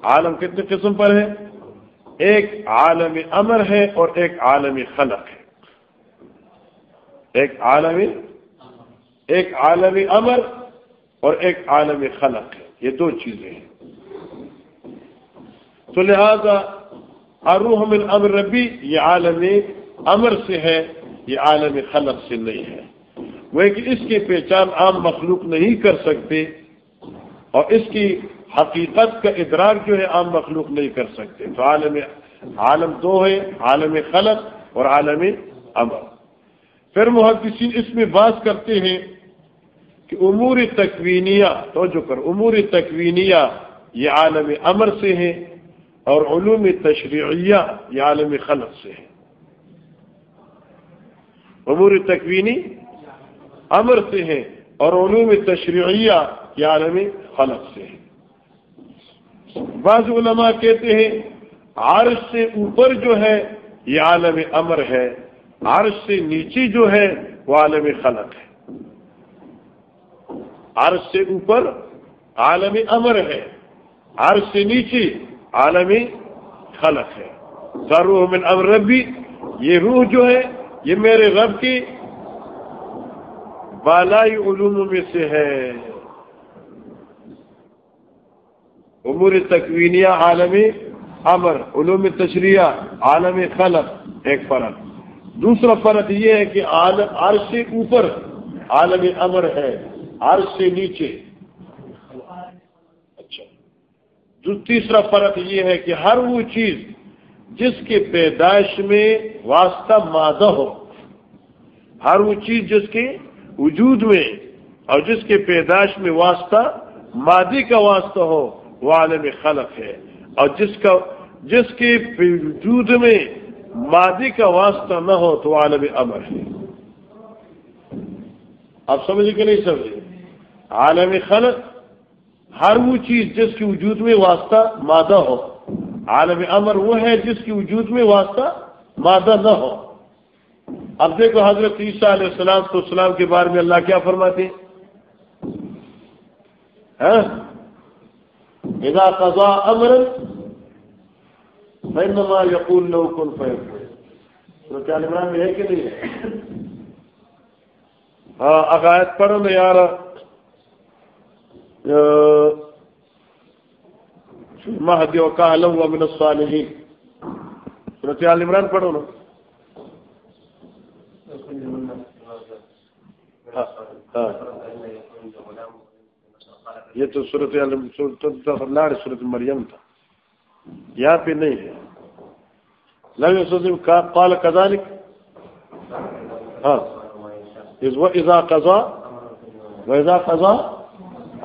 عالم کتنے قسم پر ہے؟ ایک عالم امر ہے اور ایک عالم خلق ہے۔ ایک عالم ایک عالم امر اور ایک عالم خلق ہے۔ یہ دو چیزیں ہیں۔ تو لہذا اروح من امر ربی، یہ عالم امر سے ہے، یہ عالم خلق سے نہیں ہے۔ وہ کہ اس کی پہچان عام مخلوق نہیں کر سکتے اور اس کی حقیقت کا ادراک جو ہے عام مخلوق نہیں کر سکتے۔ تو عالم عالم دو ہے عالم خلق اور عالم امر۔ پھر محدثین اس میں بات کرتے ہیں کہ امور تکوینیہ، توجہ کر، امور تکوینیہ یہ عالم امر سے ہے اور علوم تشریعیہ یہ عالم خلق سے ہے امور تکوینی امر سے ہے اور علوم تشریعیہ یہ عالم خلق سے ہے بعض علماء کہتے ہیں، عرش سے اوپر جو ہے یہ عالم امر ہے، عرش سے نیچے جو ہے وہ عالم خلق ہے۔ عرش سے اوپر عالم امر ہے، عرش سے نیچے عالم خلق ہے۔ سروح من امر ربی، یہ روح جو ہے، یہ میرے رب کی بالائی علوم میں سے ہے۔ امور تکوینیہ عالمی امر، علوم تشریح عالم خلق، ایک فرق دوسرا فرق یہ ہے کہ عرش سے اوپر عالم امر ہے، عرش سے نیچے اچھا تیسرا فرق یہ ہے کہ ہر وہ چیز جس کے پیدائش میں واسطہ مادہ ہو، ہر وہ چیز جس کے وجود میں اور جس کے پیدائش میں واسطہ مادی کا واسطہ ہو، وہ عالم خلق ہے۔ اور جس کا، جس کے وجود میں مادی کا واسطہ نہ ہو، تو عالم امر ہے۔ آپ سمجھے کہ نہیں سمجھے؟ عالم خلق ہر وہ چیز جس کے وجود میں واسطہ مادہ ہو۔ عالم امر وہ ہے جس کے وجود میں واسطہ مادہ نہ ہو۔ اب دیکھو حضرت عیسیٰ علیہ السلام تو اسلام کے بارے میں اللہ کیا فرماتے ہیں؟ ہاں؟ اذا قضا امر میں نما یقول لو کن فیب کیا عمران میں ہے کہ نہیں ہے؟ ہاں عقائد پڑھو نا یار مہدی و کالم و من الصالحین۔ سورت عال عمران پڑھو نا۔ ہاں، ہاں۔ یہ تو صورت لاڑ صورت مریم تھا۔ یہاں پہ نہیں ہے۔ لگے سوچ قال کذالک۔ ہاں۔ اذا قضا ویزا قضا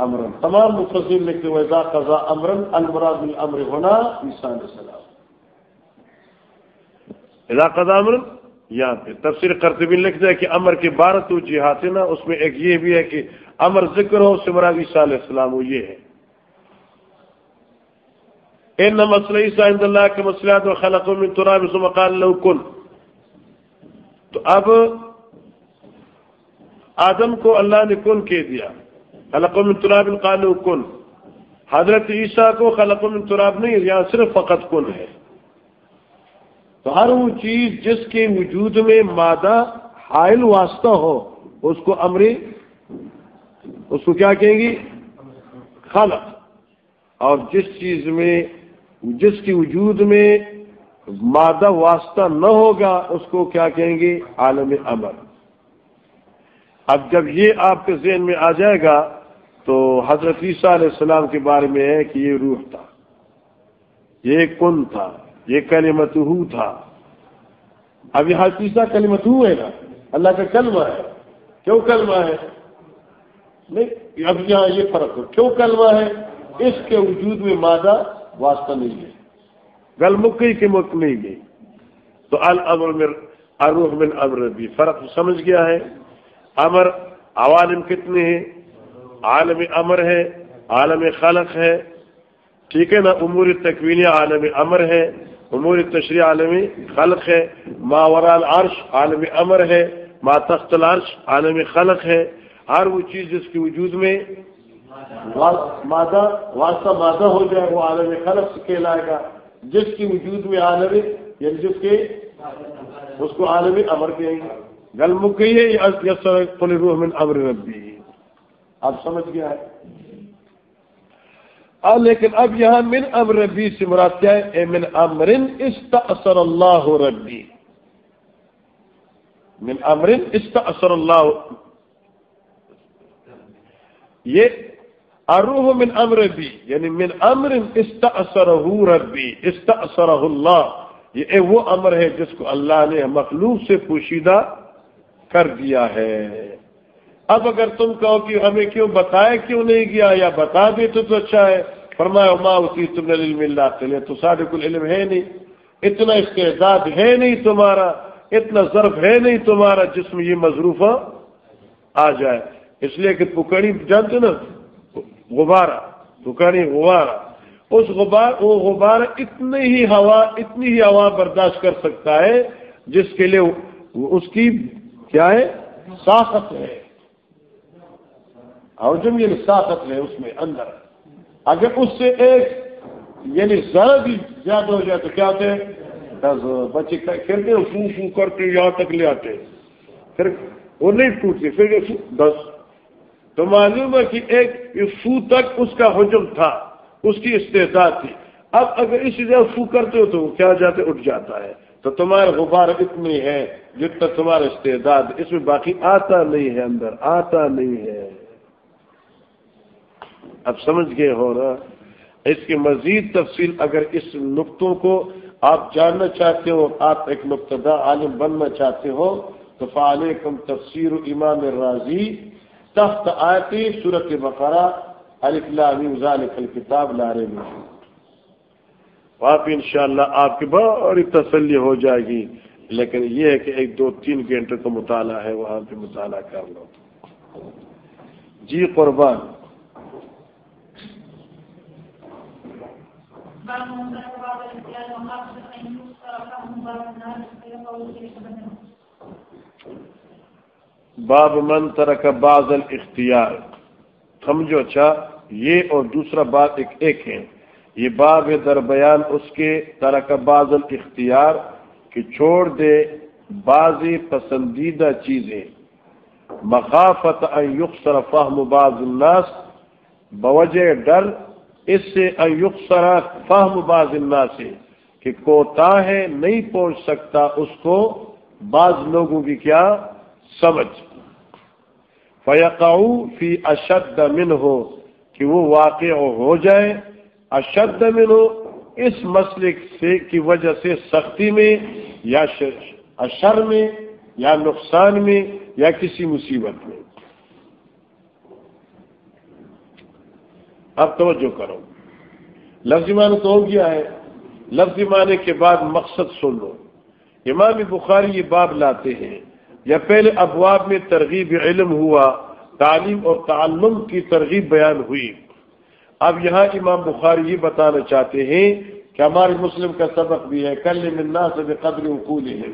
امرن. تمام مفسر لکھتے ویزا قضا امرن المراد الامر ہونا عیسیٰ علیہ السلام. اذا قضا امرن یہاں پہ تفسیر کرتے بھی لکھتے ہیں کہ امر کے بارہ تو جہات نا، اس میں ایک یہ بھی ہے کہ امر ذکر ہو سمراد عیسیٰ علیہ السلام وہ یہ ہے. ان مسئلہ عیسیٰ عند اللہ کے مسئلات و خلق من تراب ثم قال له کن تو اب آدم کو اللہ نے کن کہہ دیا؟ خلق من تراب قال له کن حضرت عیسیٰ کو خلق من تراب نہیں یہاں صرف فقط کن ہے. تو ہر وہ چیز جس کے وجود میں مادہ حائل واسطہ ہو، اس کو امری اس کو کیا کہیں گی؟ خلق. اور جس چیز میں، جس کی وجود میں مادہ واسطہ نہ ہوگا، اس کو کیا کہیں گے؟ عالم امر. اب جب یہ آپ کے ذہن میں آ جائے گا تو حضرت عیسیٰ علیہ السلام کے بارے میں ہے کہ یہ روح تھا، یہ کن تھا، یہ کلمت تھا۔ اب یہاں تیسرا کلمت ہے نا، اللہ کا کلمہ ہے۔ کیوں کلمہ ہے؟ نہیں، اب یہاں یہ فرق ہو کیوں کلمہ ہے؟ اس کے وجود میں مادہ واسطہ نہیں ہے۔ گل مکئی کی مک نہیں گئی تو الامر میں اروح من امر بھی فرق سمجھ گیا ہے۔ امر عوالم کتنے ہیں؟ عالم امر ہے عالم خلق ہے ٹھیک ہے نا امور تکوینی عالم امر ہے امور تشریح عالم خلق ہے ما ورال عرش عالم امر ہے ما تخت العرش عالم خلق ہے ہر وہ چیز جس کے وجود میں مادہ واسطہ مادہ ہو جائے وہ عالم خلق کہلائے گا جس کی وجود میں عالم یعنی جس کے اس کو عالم امر کہیں گے گل مکئی ہے روح من امر ربی اب سمجھ گیا ہے۔ لیکن اب یہاں من امر ربی سے مراد کیا ہے؟ اے من امرن استأثر اللہ ربی۔ من امرن استأثر اللہ۔ یہ اروح من امر ربی یعنی من امر استأثرہ ربی استأثرہ اللہ۔ یہ وہ امر ہے جس کو اللہ نے مخلوق سے پوشیدہ کر دیا ہے۔ اب اگر تم کہو کہ ہمیں کیوں بتایا کیوں نہیں گیا یا بتا دے تو اچھا ہے۔ فرمایا ماں اسی تم نے علم اللہ چلے تو سارے کل علم ہے نہیں۔ اتنا استعداد ہے نہیں تمہارا، اتنا ضرف ہے نہیں تمہارا جس میں یہ مضروف آ جائے۔ اس لیے کہ پکڑی جانتے نا، غبارہ پکڑی غبارہ۔ اس غبار، وہ غبار اتنی ہی ہوا، اتنی ہی ہوا برداشت کر سکتا ہے، جس کے لیے اس کی کیا ہے؟ ساخت ہے۔ اور جب یہ ساخت ہے اس میں اندر، اگر اس سے ایک یعنی ذرا بھی زیادہ ہو جائے تو کیا ہوتے بچے کھیلتے ہیں؟ فو فو کر کے یہاں تک لے آتے پھر وہ نہیں ٹوٹتے پھر بس۔ تو معلوم ہے کہ ایک فو تک اس کا حجم تھا، اس کی استعداد تھی۔ اب اگر اسی جگہ فو کرتے ہو تو وہ کیا جاتے؟ اٹھ جاتا ہے۔ تو تمہارا غبار اتنی ہے جتنا تمہارا استعداد، اس میں باقی آتا نہیں ہے اندر، آتا نہیں ہے۔ اب سمجھ گئے ہو نا؟ اس کی مزید تفصیل اگر اس نقطوں کو آپ جاننا چاہتے ہو آپ ایک نقطہ عالم بننا چاہتے ہو، تو فعال کم تفسیر امام راضی تخت آتی صورت بقرہ ذالک الکتاب لارے میں آپ انشاءاللہ آپ کی بڑی تسلی ہو جائے گی، لیکن یہ ہے کہ ایک دو تین گھنٹے کا مطالعہ ہے، وہاں پہ مطالعہ کر لو۔ جی قربان۔ باب من ترک بعض الاختیار۔ سمجھو اچھا یہ اور دوسرا بات ایک ایک ہے یہ باب در بیان اس کے طرح باز اختیار کہ چھوڑ دے بعض پسندیدہ چیزیں۔ مخافت یخسر فہم بعض الناس، بوجہ ڈر اس سے ایخسر فہم بعض الناس سے کہ کوتا ہے، نہیں پہنچ سکتا اس کو۔ بعض لوگوں کی کیا؟ سمجھ۔ فیقاؤ فی اشد من ہو کہ وہ واقع ہو جائے۔ اشد من ہو اس مسئلے سے کی وجہ سے سختی میں، یا اشر میں، یا نقصان میں، یا کسی مصیبت میں۔ اب توجہ کرو۔ لفظ معنی تو ہو گیا ہے۔ لفظ معنی کے بعد مقصد سن لو۔ امام بخاری یہ باب لاتے ہیں۔ یا پہلے ابواب میں ترغیب علم ہوا، تعلیم اور تعلم کی ترغیب بیان ہوئی۔ اب یہاں امام بخاری یہ بتانا چاہتے ہیں کہ ہمارے مسلم کا سبق بھی ہے، کل منا سے قدر اقول ہے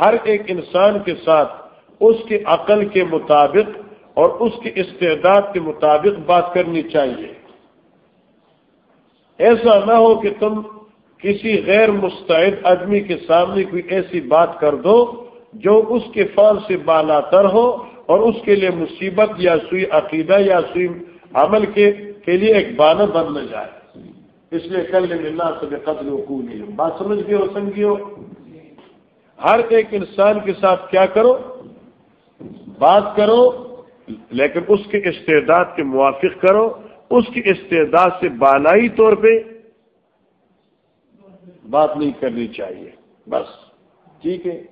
ہر ایک انسان کے ساتھ اس کے عقل کے مطابق اور اس کی استعداد کے مطابق بات کرنی چاہیے۔ ایسا نہ ہو کہ تم کسی غیر مستعد آدمی کے سامنے کوئی ایسی بات کر دو جو اس کے فال سے بالا تر ہو اور اس کے لیے مصیبت یا سوئی عقیدہ یا سوئی عمل کے کے لیے ایک بانا بن نہ جائے۔ اس لیے کل ملنا سب قدر کو نہیں بات سمجھ گئے ہو سمجھے ہو؟ ہر ایک انسان کے ساتھ کیا کرو؟ بات کرو، لیکن اس کے استعداد کے موافق کرو۔ اس کی استعداد سے بالائی طور پہ بات نہیں کرنی چاہیے۔ بس، ٹھیک ہے۔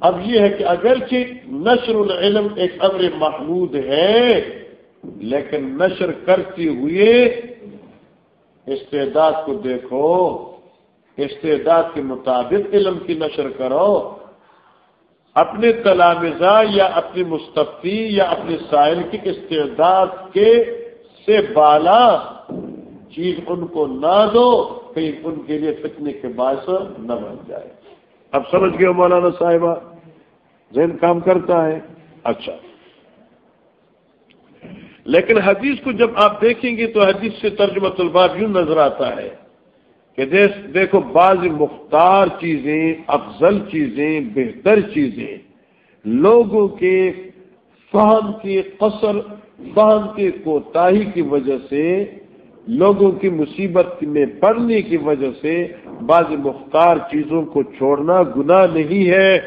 اب یہ ہے کہ اگرچہ نشر العلم ایک امر محمود ہے، لیکن نشر کرتے ہوئے استعداد کو دیکھو، استعداد کے مطابق علم کی نشر کرو۔ اپنے تلامزہ یا اپنی مستفی یا اپنے سائل کی استعداد کے سے بالا چیز ان کو نہ دو، کہیں ان کے لیے فتنے کے باعث نہ بن جائے۔ اب سمجھ گئے مولانا صاحبہ؟ ذہن کام کرتا ہے۔ اچھا۔ لیکن حدیث کو جب آپ دیکھیں گے تو حدیث سے ترجمہ الباب یوں نظر آتا ہے۔ کہ دیکھو بعض مختار چیزیں، افضل چیزیں، بہتر چیزیں لوگوں کے فہم کی قصر، فہم کی کوتاہی کی وجہ سے، لوگوں کی مصیبت میں پڑنے کی وجہ سے بعض مختار چیزوں کو چھوڑنا گناہ نہیں ہے۔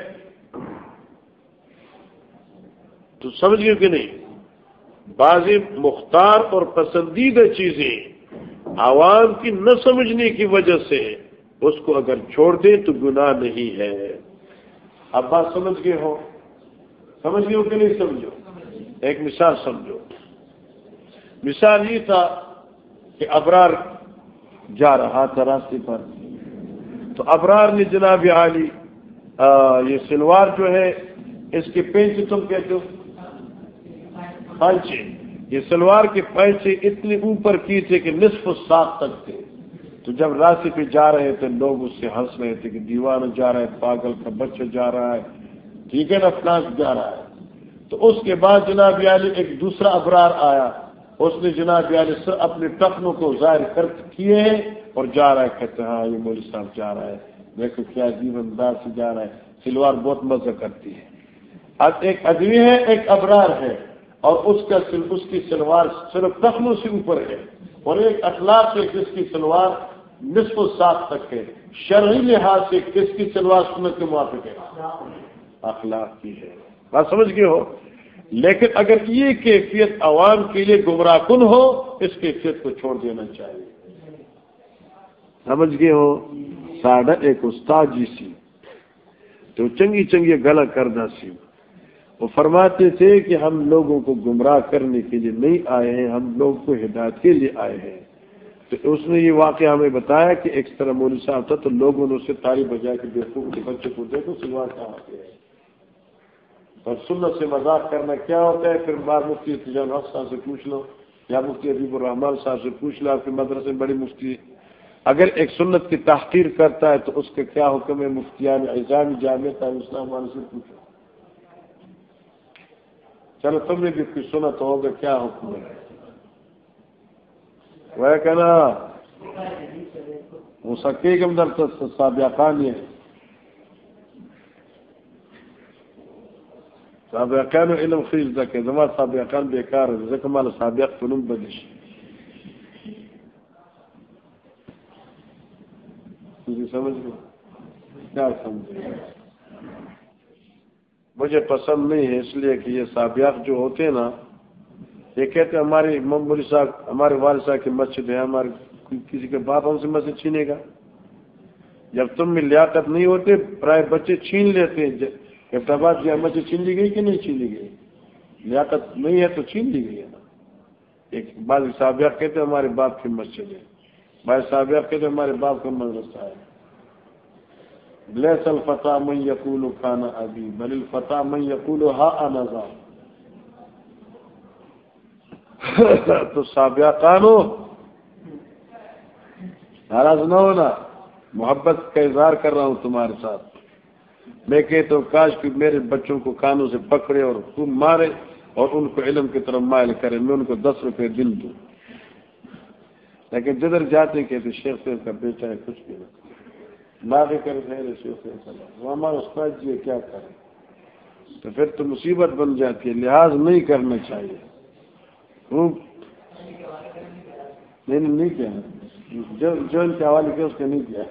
تو سمجھ گئے کہ نہیں؟ بعض مختار اور پسندیدہ چیزیں عوام کی نہ سمجھنے کی وجہ سے اس کو اگر چھوڑ دیں تو گناہ نہیں ہے۔ اب بات سمجھ گئے ہو؟ سمجھ گئے ہو کہ نہیں سمجھو ایک مثال سمجھو۔ مثال یہ تھا کہ ابرار جا رہا تھا راستے پر۔ تو ابرار نے جناب عالی یہ سلوار جو ہے، اس کے پینچ تم کہتے ہو؟ پنچے یہ سلوار کے پینچے اتنے اوپر کی تھے کہ نصف سات تک تھے۔ تو جب راستے پہ جا رہے تھے، لوگ اس سے ہنس رہے تھے کہ دیوانہ جا رہا ہے، پاگل کا بچہ جا رہا ہے۔ ٹھیک ہے نا فلانس جا رہا ہے۔ تو اس کے بعد جناب علی ایک دوسرا ابرار آیا۔ اس نے جناب علی اپنے ٹخنوں کو ظاہر کر کیے ہیں اور جا رہا ہے، کہتے ہاں یہ مولوی صاحب جا رہا ہے۔ دیکھو کیا جیون دار سے جا رہا ہے۔ سلوار بہت مزہ کرتی ہے۔ اب ایک ادوی ہے، ایک ابرار ہے۔ اور اس کا اس کی سلوار صرف تخنوں سے اوپر ہے۔ اور ایک اخلاق سے جس کی سلوار نصف و سات تک ہے۔ شرعی لحاظ سے کس کی سلوار سنت کے موافق ہے؟ اخلاق کی ہے۔ بات سمجھ گئے ہو؟ لیکن اگر یہ کیفیت عوام کے لیے گمراہ کن ہو، اس کیفیت کو چھوڑ دینا چاہیے۔ سمجھ گئے ہو؟ ساڈا ایک استاد جی سی تو چنگی چنگی گلا کرنا سی۔ وہ فرماتے تھے کہ ہم لوگوں کو گمراہ کرنے کے لیے نہیں آئے ہیں، ہم لوگوں کو ہدایت کے لیے آئے ہیں۔ تو اس نے یہ واقعہ ہمیں بتایا کہ ایک طرح مولوی صاحب تھا تو لوگوں نے اسے تاریخ بجا کے دیکھو کے بچے کو دیکھو سلوار کہاں پہ ہے اور سنت سے مذاق کرنا کیا ہوتا ہے؟ پھر بار مفتی حق صاحب سے پوچھ لو یا مفتی ابیب الرحمان صاحب سے پوچھ لو، آپ کے مدرسے بڑی مفتی اگر ایک سنت کی تحقیر کرتا ہے تو اس کا کیا حکم ہے؟ مفتیان اعظام جامع اسلام والے سے پوچھو۔ چلو تم نے بھی کچھ سنا تو ہوگا کیا حکم ہے وہ کہنا وہ سکے کے اندر سابقان یہ سابقان علم خیز دکے زما سابقان بیکار ہے زکه مال سابق فنون بدش تجھے سمجھ گئے کیا سمجھ مجھے پسند نہیں ہے اس لیے کہ یہ سابق جو ہوتے ہیں نا، یہ کہتے ہیں ہماری ممبری صاحب، ہمارے والد صاحب کی مسجد ہے، ہمارے کسی کے باپ ہم سے مسجد چھینے گا جب تم میں لیاقت نہیں ہوتے، پرائے بچے چھین لیتے ہیں۔ افتاباد کی جی، ہاں، مسجد چھین لی گئی کہ نہیں چھین لی گئی؟ لیاقت نہیں ہے تو چھین لی گئی ہے نا۔ ایک بعض صابق کہتے ہیں، ہمارے باپ کی مسجد ہے۔ بعض صابق کہتے ہیں، ہمارے باپ کا مدرسہ ہے۔ لیس الفتح من یقول کھانا ابھی بل الفتح من یقول ہا آنازا تو سابیا کانو ناراض نہ ہونا. محبت کا اظہار کر رہا ہوں تمہارے ساتھ. میں کہتا ہوں، کاش کہ میرے بچوں کو کانوں سے پکڑے اور تم مارے اور ان کو علم کی طرف مائل کرے، میں ان کو دس روپے دن دوں۔ لیکن جدھر جاتے کہتے شیخ سے کا بیٹا ہے، کچھ بھی نہیں کر رہے شیخ وہ ہمارا استاد جی کیا کرے تو پھر تو مصیبت بن جاتی ہے، لحاظ نہیں کرنا چاہیے۔ نہیں نہیں کیا؟ جو جو ان کے حوالے کیا، اس کا نہیں کیا۔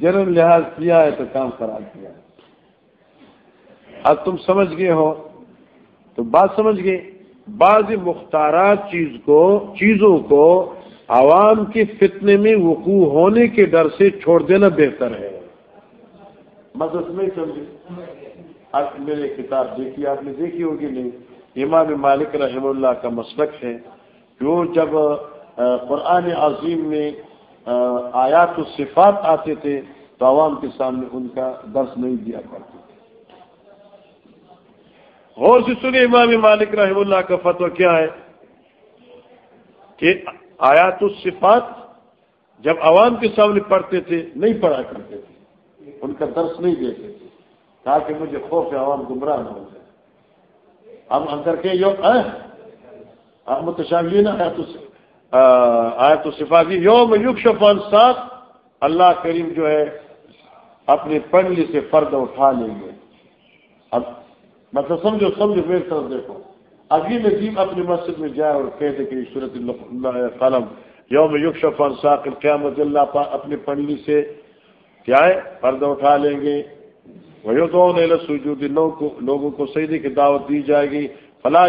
جنم لحاظ کیا ہے تو کام خراب کیا۔ اب تم سمجھ گئے ہو۔ تو بات سمجھ گئے۔ بعض مختارات چیز کو چیزوں کو عوام کے فتنے میں وقوع ہونے کے ڈر سے چھوڑ دینا بہتر ہے۔ مدد نہیں سمجھے۔ آج میرے کتاب دیکھی، آپ نے دیکھی ہوگی نہیں؟ امام مالک رحم اللہ کا مسلک ہے۔ جو جب قرآن عظیم میں آیات و صفات آتے تھے، تو عوام کے سامنے ان کا درس نہیں دیا کرتے غور سے سنے امام مالک رحم اللہ کا فتو کیا ہے کہ آیات الصفات جب عوام کے سامنے پڑھتے تھے، نہیں پڑھا کرتے تھے، ان کا درس نہیں دیتے تھے، تاکہ مجھے خوف ہے، عوام گمراہ نہ ہو جائے۔ اب اندر کے یو متشابین آیت صفاتی یوم یوگ شفان سات اللہ کریم جو ہے اپنی پنڈلی سے فرد اٹھا لیں گے۔ اب مطلب سمجھو سمجھو میری طرف دیکھو۔ ابھی نظیم اپنی مسجد میں جائے اور کہہ دے کہ صورت قلم یوم یوگ شفان ساق قیامت اللہ اپنی پنڈلی سے کیا ہے؟ فرد اٹھا لیں گے۔ وہ تو سوجود لوگوں کو صحیح کی دعوت دی جائے گی۔ فلاح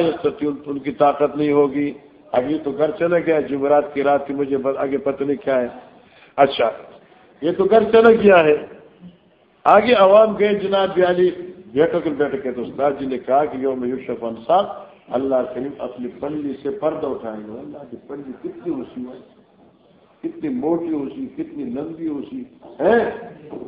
ان کی طاقت نہیں ہوگی۔ ابھی تو گھر چلے گیا جمعرات کی رات کی مجھے آگے پتہ نہیں کیا ہے۔ اچھا یہ تو گھر چلا گیا ہے۔ آگے عوام گئے، جناب بیالی بیٹھ کر بیٹھ کے تو استاد جی نے کہا کہ یوم یوشف انصاف اللہ کریم اپنی پنڈی سے پردہ اٹھائیں گے اللہ کی پنڈی کتنی اسی ہے کتنی موٹی اسی کتنی لمبی اسی ہے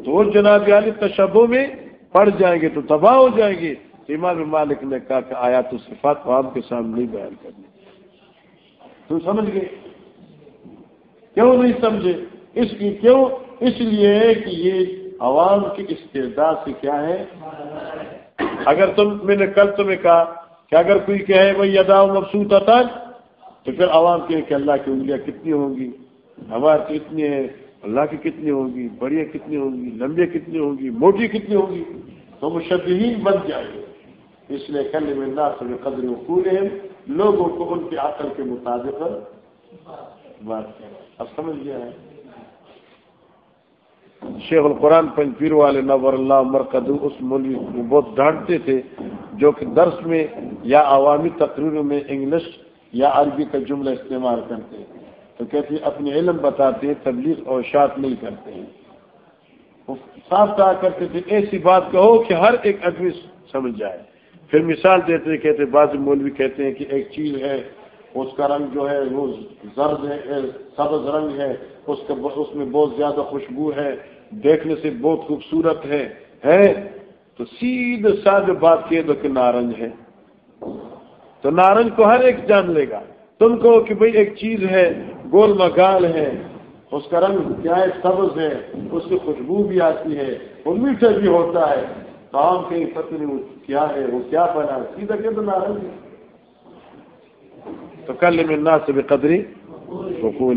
تو جناب علی تشبوں میں پڑ جائیں گے تو تباہ ہو جائیں گے۔ امام مالک نے کہا کہ آیا تو صفات عوام کے سامنے نہیں بیان کرنی۔ تم سمجھ گئے؟ کیوں نہیں سمجھے؟ اس کی کیوں؟ اس لیے کہ یہ عوام کی استعداد سے کیا ہے؟ اگر تم میں نے کل تمہیں کہا کہ اگر کوئی کہے بھائی ادا مبسوط آتا تو پھر عوام کے کہ اللہ کی انگلیاں کتنی ہوں گی، ہمارے کتنی ہے اللہ کی کتنی ہوگی بڑی کتنی ہوں گی لمبی کتنی ہوں گی، موٹی کتنی ہوگی تو مشبہین بن جائیں گے۔ اس لیے کل میں نہ سب قدر پورے لوگوں کو ان کے عقل کے مطابق بات کریں اب سمجھ گیا ہے؟ شیخ القرآن پنج پیر والے نور اللہ عمر قدو اس مولوی کو بہت ڈانٹتے تھے، جو کہ درس میں یا عوامی تقریروں میں انگلش یا عربی کا جملہ استعمال کرتے ہیں۔ تو کہتے اپنے علم بتاتے، تبلیغ اور شاط نہیں کرتے ہیں۔ صاف کہا کرتے تھے، ایسی بات کہو کہ ہر ایک آدمی سمجھ جائے۔ پھر مثال دیتے کہتے بعض مولوی کہتے ہیں کہ ایک چیز ہے، اس کا رنگ جو ہے، وہ زرد ہے، سبز رنگ ہے، اس کا اس میں بہت زیادہ خوشبو ہے۔ دیکھنے سے بہت خوبصورت ہے ہے؟ تو سیدھے سادہ بات کہہ دو کہ نارنج ہے۔ تو نارنج کو ہر ایک جان لے گا۔ تم کو کہ بھئی ایک چیز ہے، گول مگال ہے، اس کا رنگ کیا ہے، سبز ہے، اس کی خوشبو بھی آتی ہے، وہ میٹھا بھی ہوتا ہے۔ کام کہیں پتہ نہیں کیا ہے، وہ کیا بنا سیدھا کہ تو نارنج۔ ہے تو کل ملنا سے بے قدری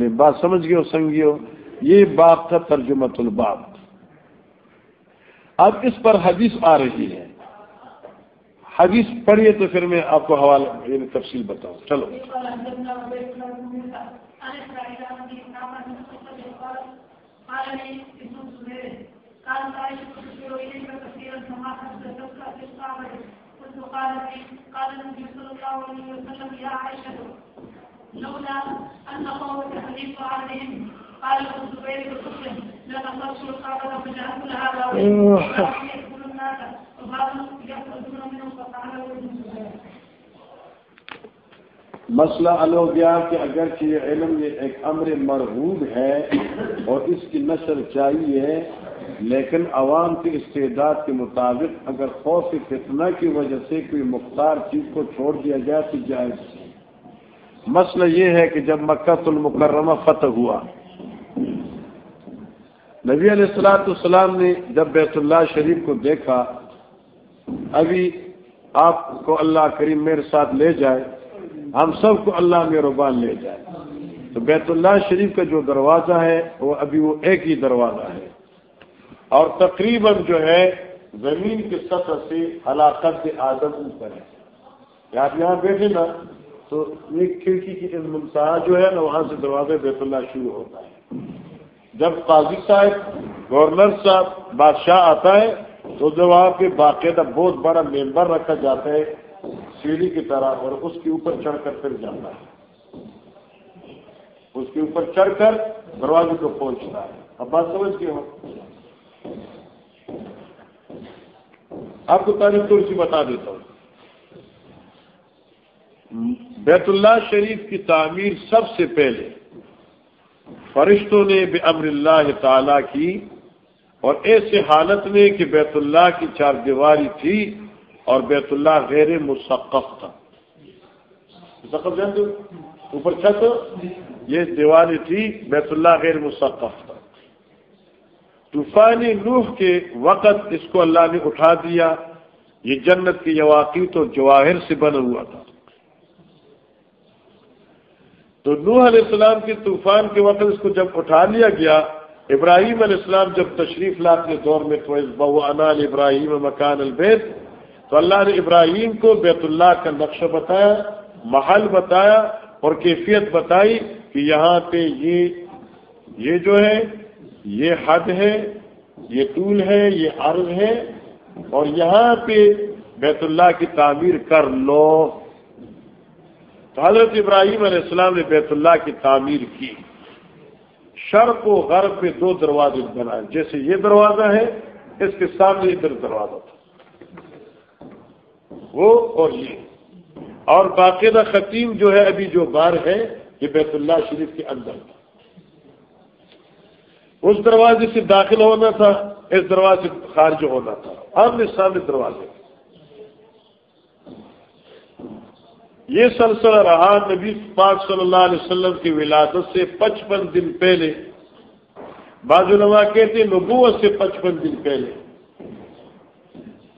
بات سمجھ گئے سنگیو یہ باپ کا ترجمت الباب۔ اب اس پر حدیث آ رہی ہے۔ حدیث پڑھیے تو پھر میں آپ کو حوالہ یعنی تفصیل بتاؤں۔ چلو۔ لولا أن قومك حديث عليهم قال الزبير بن فجعلت لها الناس فقال ابن مسئلہ الو گیا کہ اگرچہ یہ علم یہ ایک امر مرغوب ہے اور اس کی نشر چاہیے لیکن عوام کے استعداد کے مطابق اگر خوف فتنہ کی وجہ سے کوئی مختار چیز کو چھوڑ دیا جائے تو جائز۔ مسئلہ یہ ہے کہ جب مکہ المکرمہ فتح ہوا نبی علیہ السلاۃ السلام نے جب بیت اللہ شریف کو دیکھا، ابھی آپ کو اللہ کریم میرے ساتھ لے جائے، ہم سب کو اللہ میں روبان لے جائے۔ تو بیت اللہ شریف کا جو دروازہ ہے، وہ ابھی وہ ایک ہی دروازہ ہے۔ اور تقریباً جو ہے، زمین کی سطح سے ہلاکت کے آدم اوپر ہے۔ آپ یہاں بیٹھے نا تو ایک کھڑکی کی منصا جو ہے نا، وہاں سے دروازے بیت اللہ شروع ہوتا ہے۔ جب قاضی صاحب، گورنر صاحب، بادشاہ آتا ہے، تو جب وہاں پہ باقاعدہ بہت بڑا ممبر رکھا جاتا ہے، سیڑھی کی طرح، اور اس کے اوپر چڑھ کر پھر جاتا ہے۔ اس کے اوپر چڑھ کر دروازے کو پہنچتا ہے۔ اب بات سمجھ کے ہو؟ آپ کو تاریخ طور بتا دیتا ہوں۔ بیت اللہ شریف کی تعمیر سب سے پہلے فرشتوں نے بے امر اللہ تعالی کی اور ایسے حالت میں کہ بیت اللہ کی چار دیواری تھی اور بیت اللہ غیر مسقف تھا۔ جانتے اوپر چھت؟ یہ دیواری تھی، بیت اللہ غیر مسقف تھا۔ طوفان نوح کے وقت اس کو اللہ نے اٹھا دیا۔ یہ جنت کی یواقی تو جواہر سے بنا ہوا تھا۔ تو نوح علیہ السلام کے طوفان کے وقت اس کو جب اٹھا لیا گیا، ابراہیم علیہ السلام جب تشریف لاتے دور میں تو بہو انال ابراہیم مکان البیت، تو اللہ نے ابراہیم کو بیت اللہ کا نقشہ بتایا، محل بتایا اور کیفیت بتائی کہ یہاں پہ یہ یہ جو ہے، یہ حد ہے، یہ طول ہے، یہ عرض ہے اور یہاں پہ بیت اللہ کی تعمیر کر لو۔ تو حضرت ابراہیم علیہ السلام نے بیت اللہ کی تعمیر کی۔ شرق و غرب پہ دو دروازے بنائے۔ جیسے یہ دروازہ ہے، اس کے سامنے ادھر دروازہ تھا۔ وہ اور یہ۔ اور باقاعدہ ختیم جو ہے، ابھی جو بار ہے، یہ بیت اللہ شریف کے اندر تھا۔ اس دروازے سے داخل ہونا تھا، اس دروازے سے خارج ہونا تھا۔ آمنے سامنے دروازے۔ یہ سلسلہ رہا نبی پاک صلی اللہ علیہ وسلم کی ولادت سے پچپن دن پہلے۔ بعض علماء کہتے نبوت سے پچپن دن پہلے۔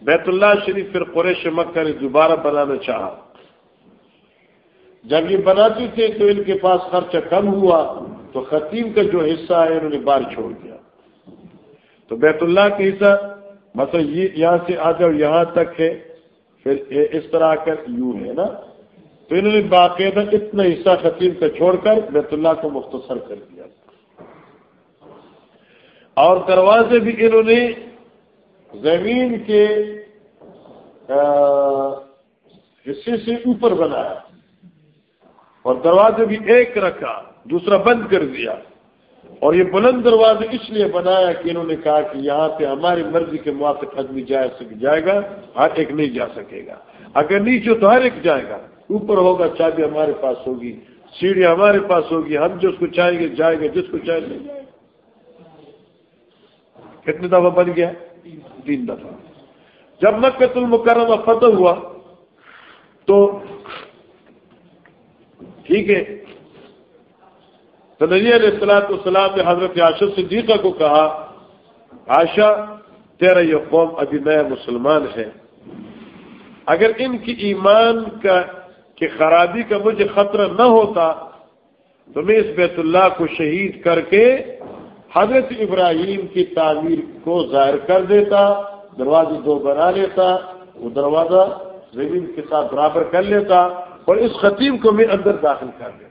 بیت اللہ شریف پھر قریش مکہ نے دوبارہ بنانا چاہا۔ جب یہ بناتے تھے تو ان کے پاس خرچہ کم ہوا، تو خطیم کا جو حصہ ہے انہوں نے بار چھوڑ دیا۔ تو بیت اللہ کا حصہ مطلب یہ یہاں سے آ جاؤ یہاں تک ہے، پھر اس طرح کر یوں ہے نا۔ تو انہوں نے باقاعدہ اتنا حصہ خطیم کا چھوڑ کر بیت اللہ کو مختصر کر دیا۔ اور دروازے بھی انہوں نے زمین کے حصے سے اوپر بنایا۔ اور دروازے بھی ایک رکھا، دوسرا بند کر دیا۔ اور یہ بلند دروازے اس لیے بنایا کہ انہوں نے کہا کہ یہاں پہ ہماری مرضی کے موافق آدمی جا جائے گا، ہر ایک نہیں جا سکے گا۔ اگر نیچے تو ہر ایک جائے گا۔ اوپر ہوگا چابی ہمارے پاس ہوگی، سیڑھی ہمارے پاس ہوگی، ہم جس کو چاہیں گے جائے گا جس کو چاہیں گے۔ کتنے دفعہ بن گیا؟ تین دفعہ۔ جب مکہ المکرمہ فتح ہوا، تو ٹھیک ہے۔ تو نبی علیہ السلاۃ والسلام نے حضرت عاشر صدیقہ کو کہا آشا تیرا یہ قوم ابھی نیا مسلمان ہے۔ اگر ان کی ایمان کا کہ خرابی کا مجھے خطرہ نہ ہوتا تو میں اس بیت اللہ کو شہید کر کے حضرت ابراہیم کی تعمیر کو ظاہر کر دیتا، دروازے دو بنا لیتا، وہ دروازہ زمین کے ساتھ برابر کر لیتا اور اس خطیب کو میں اندر داخل کر لیتا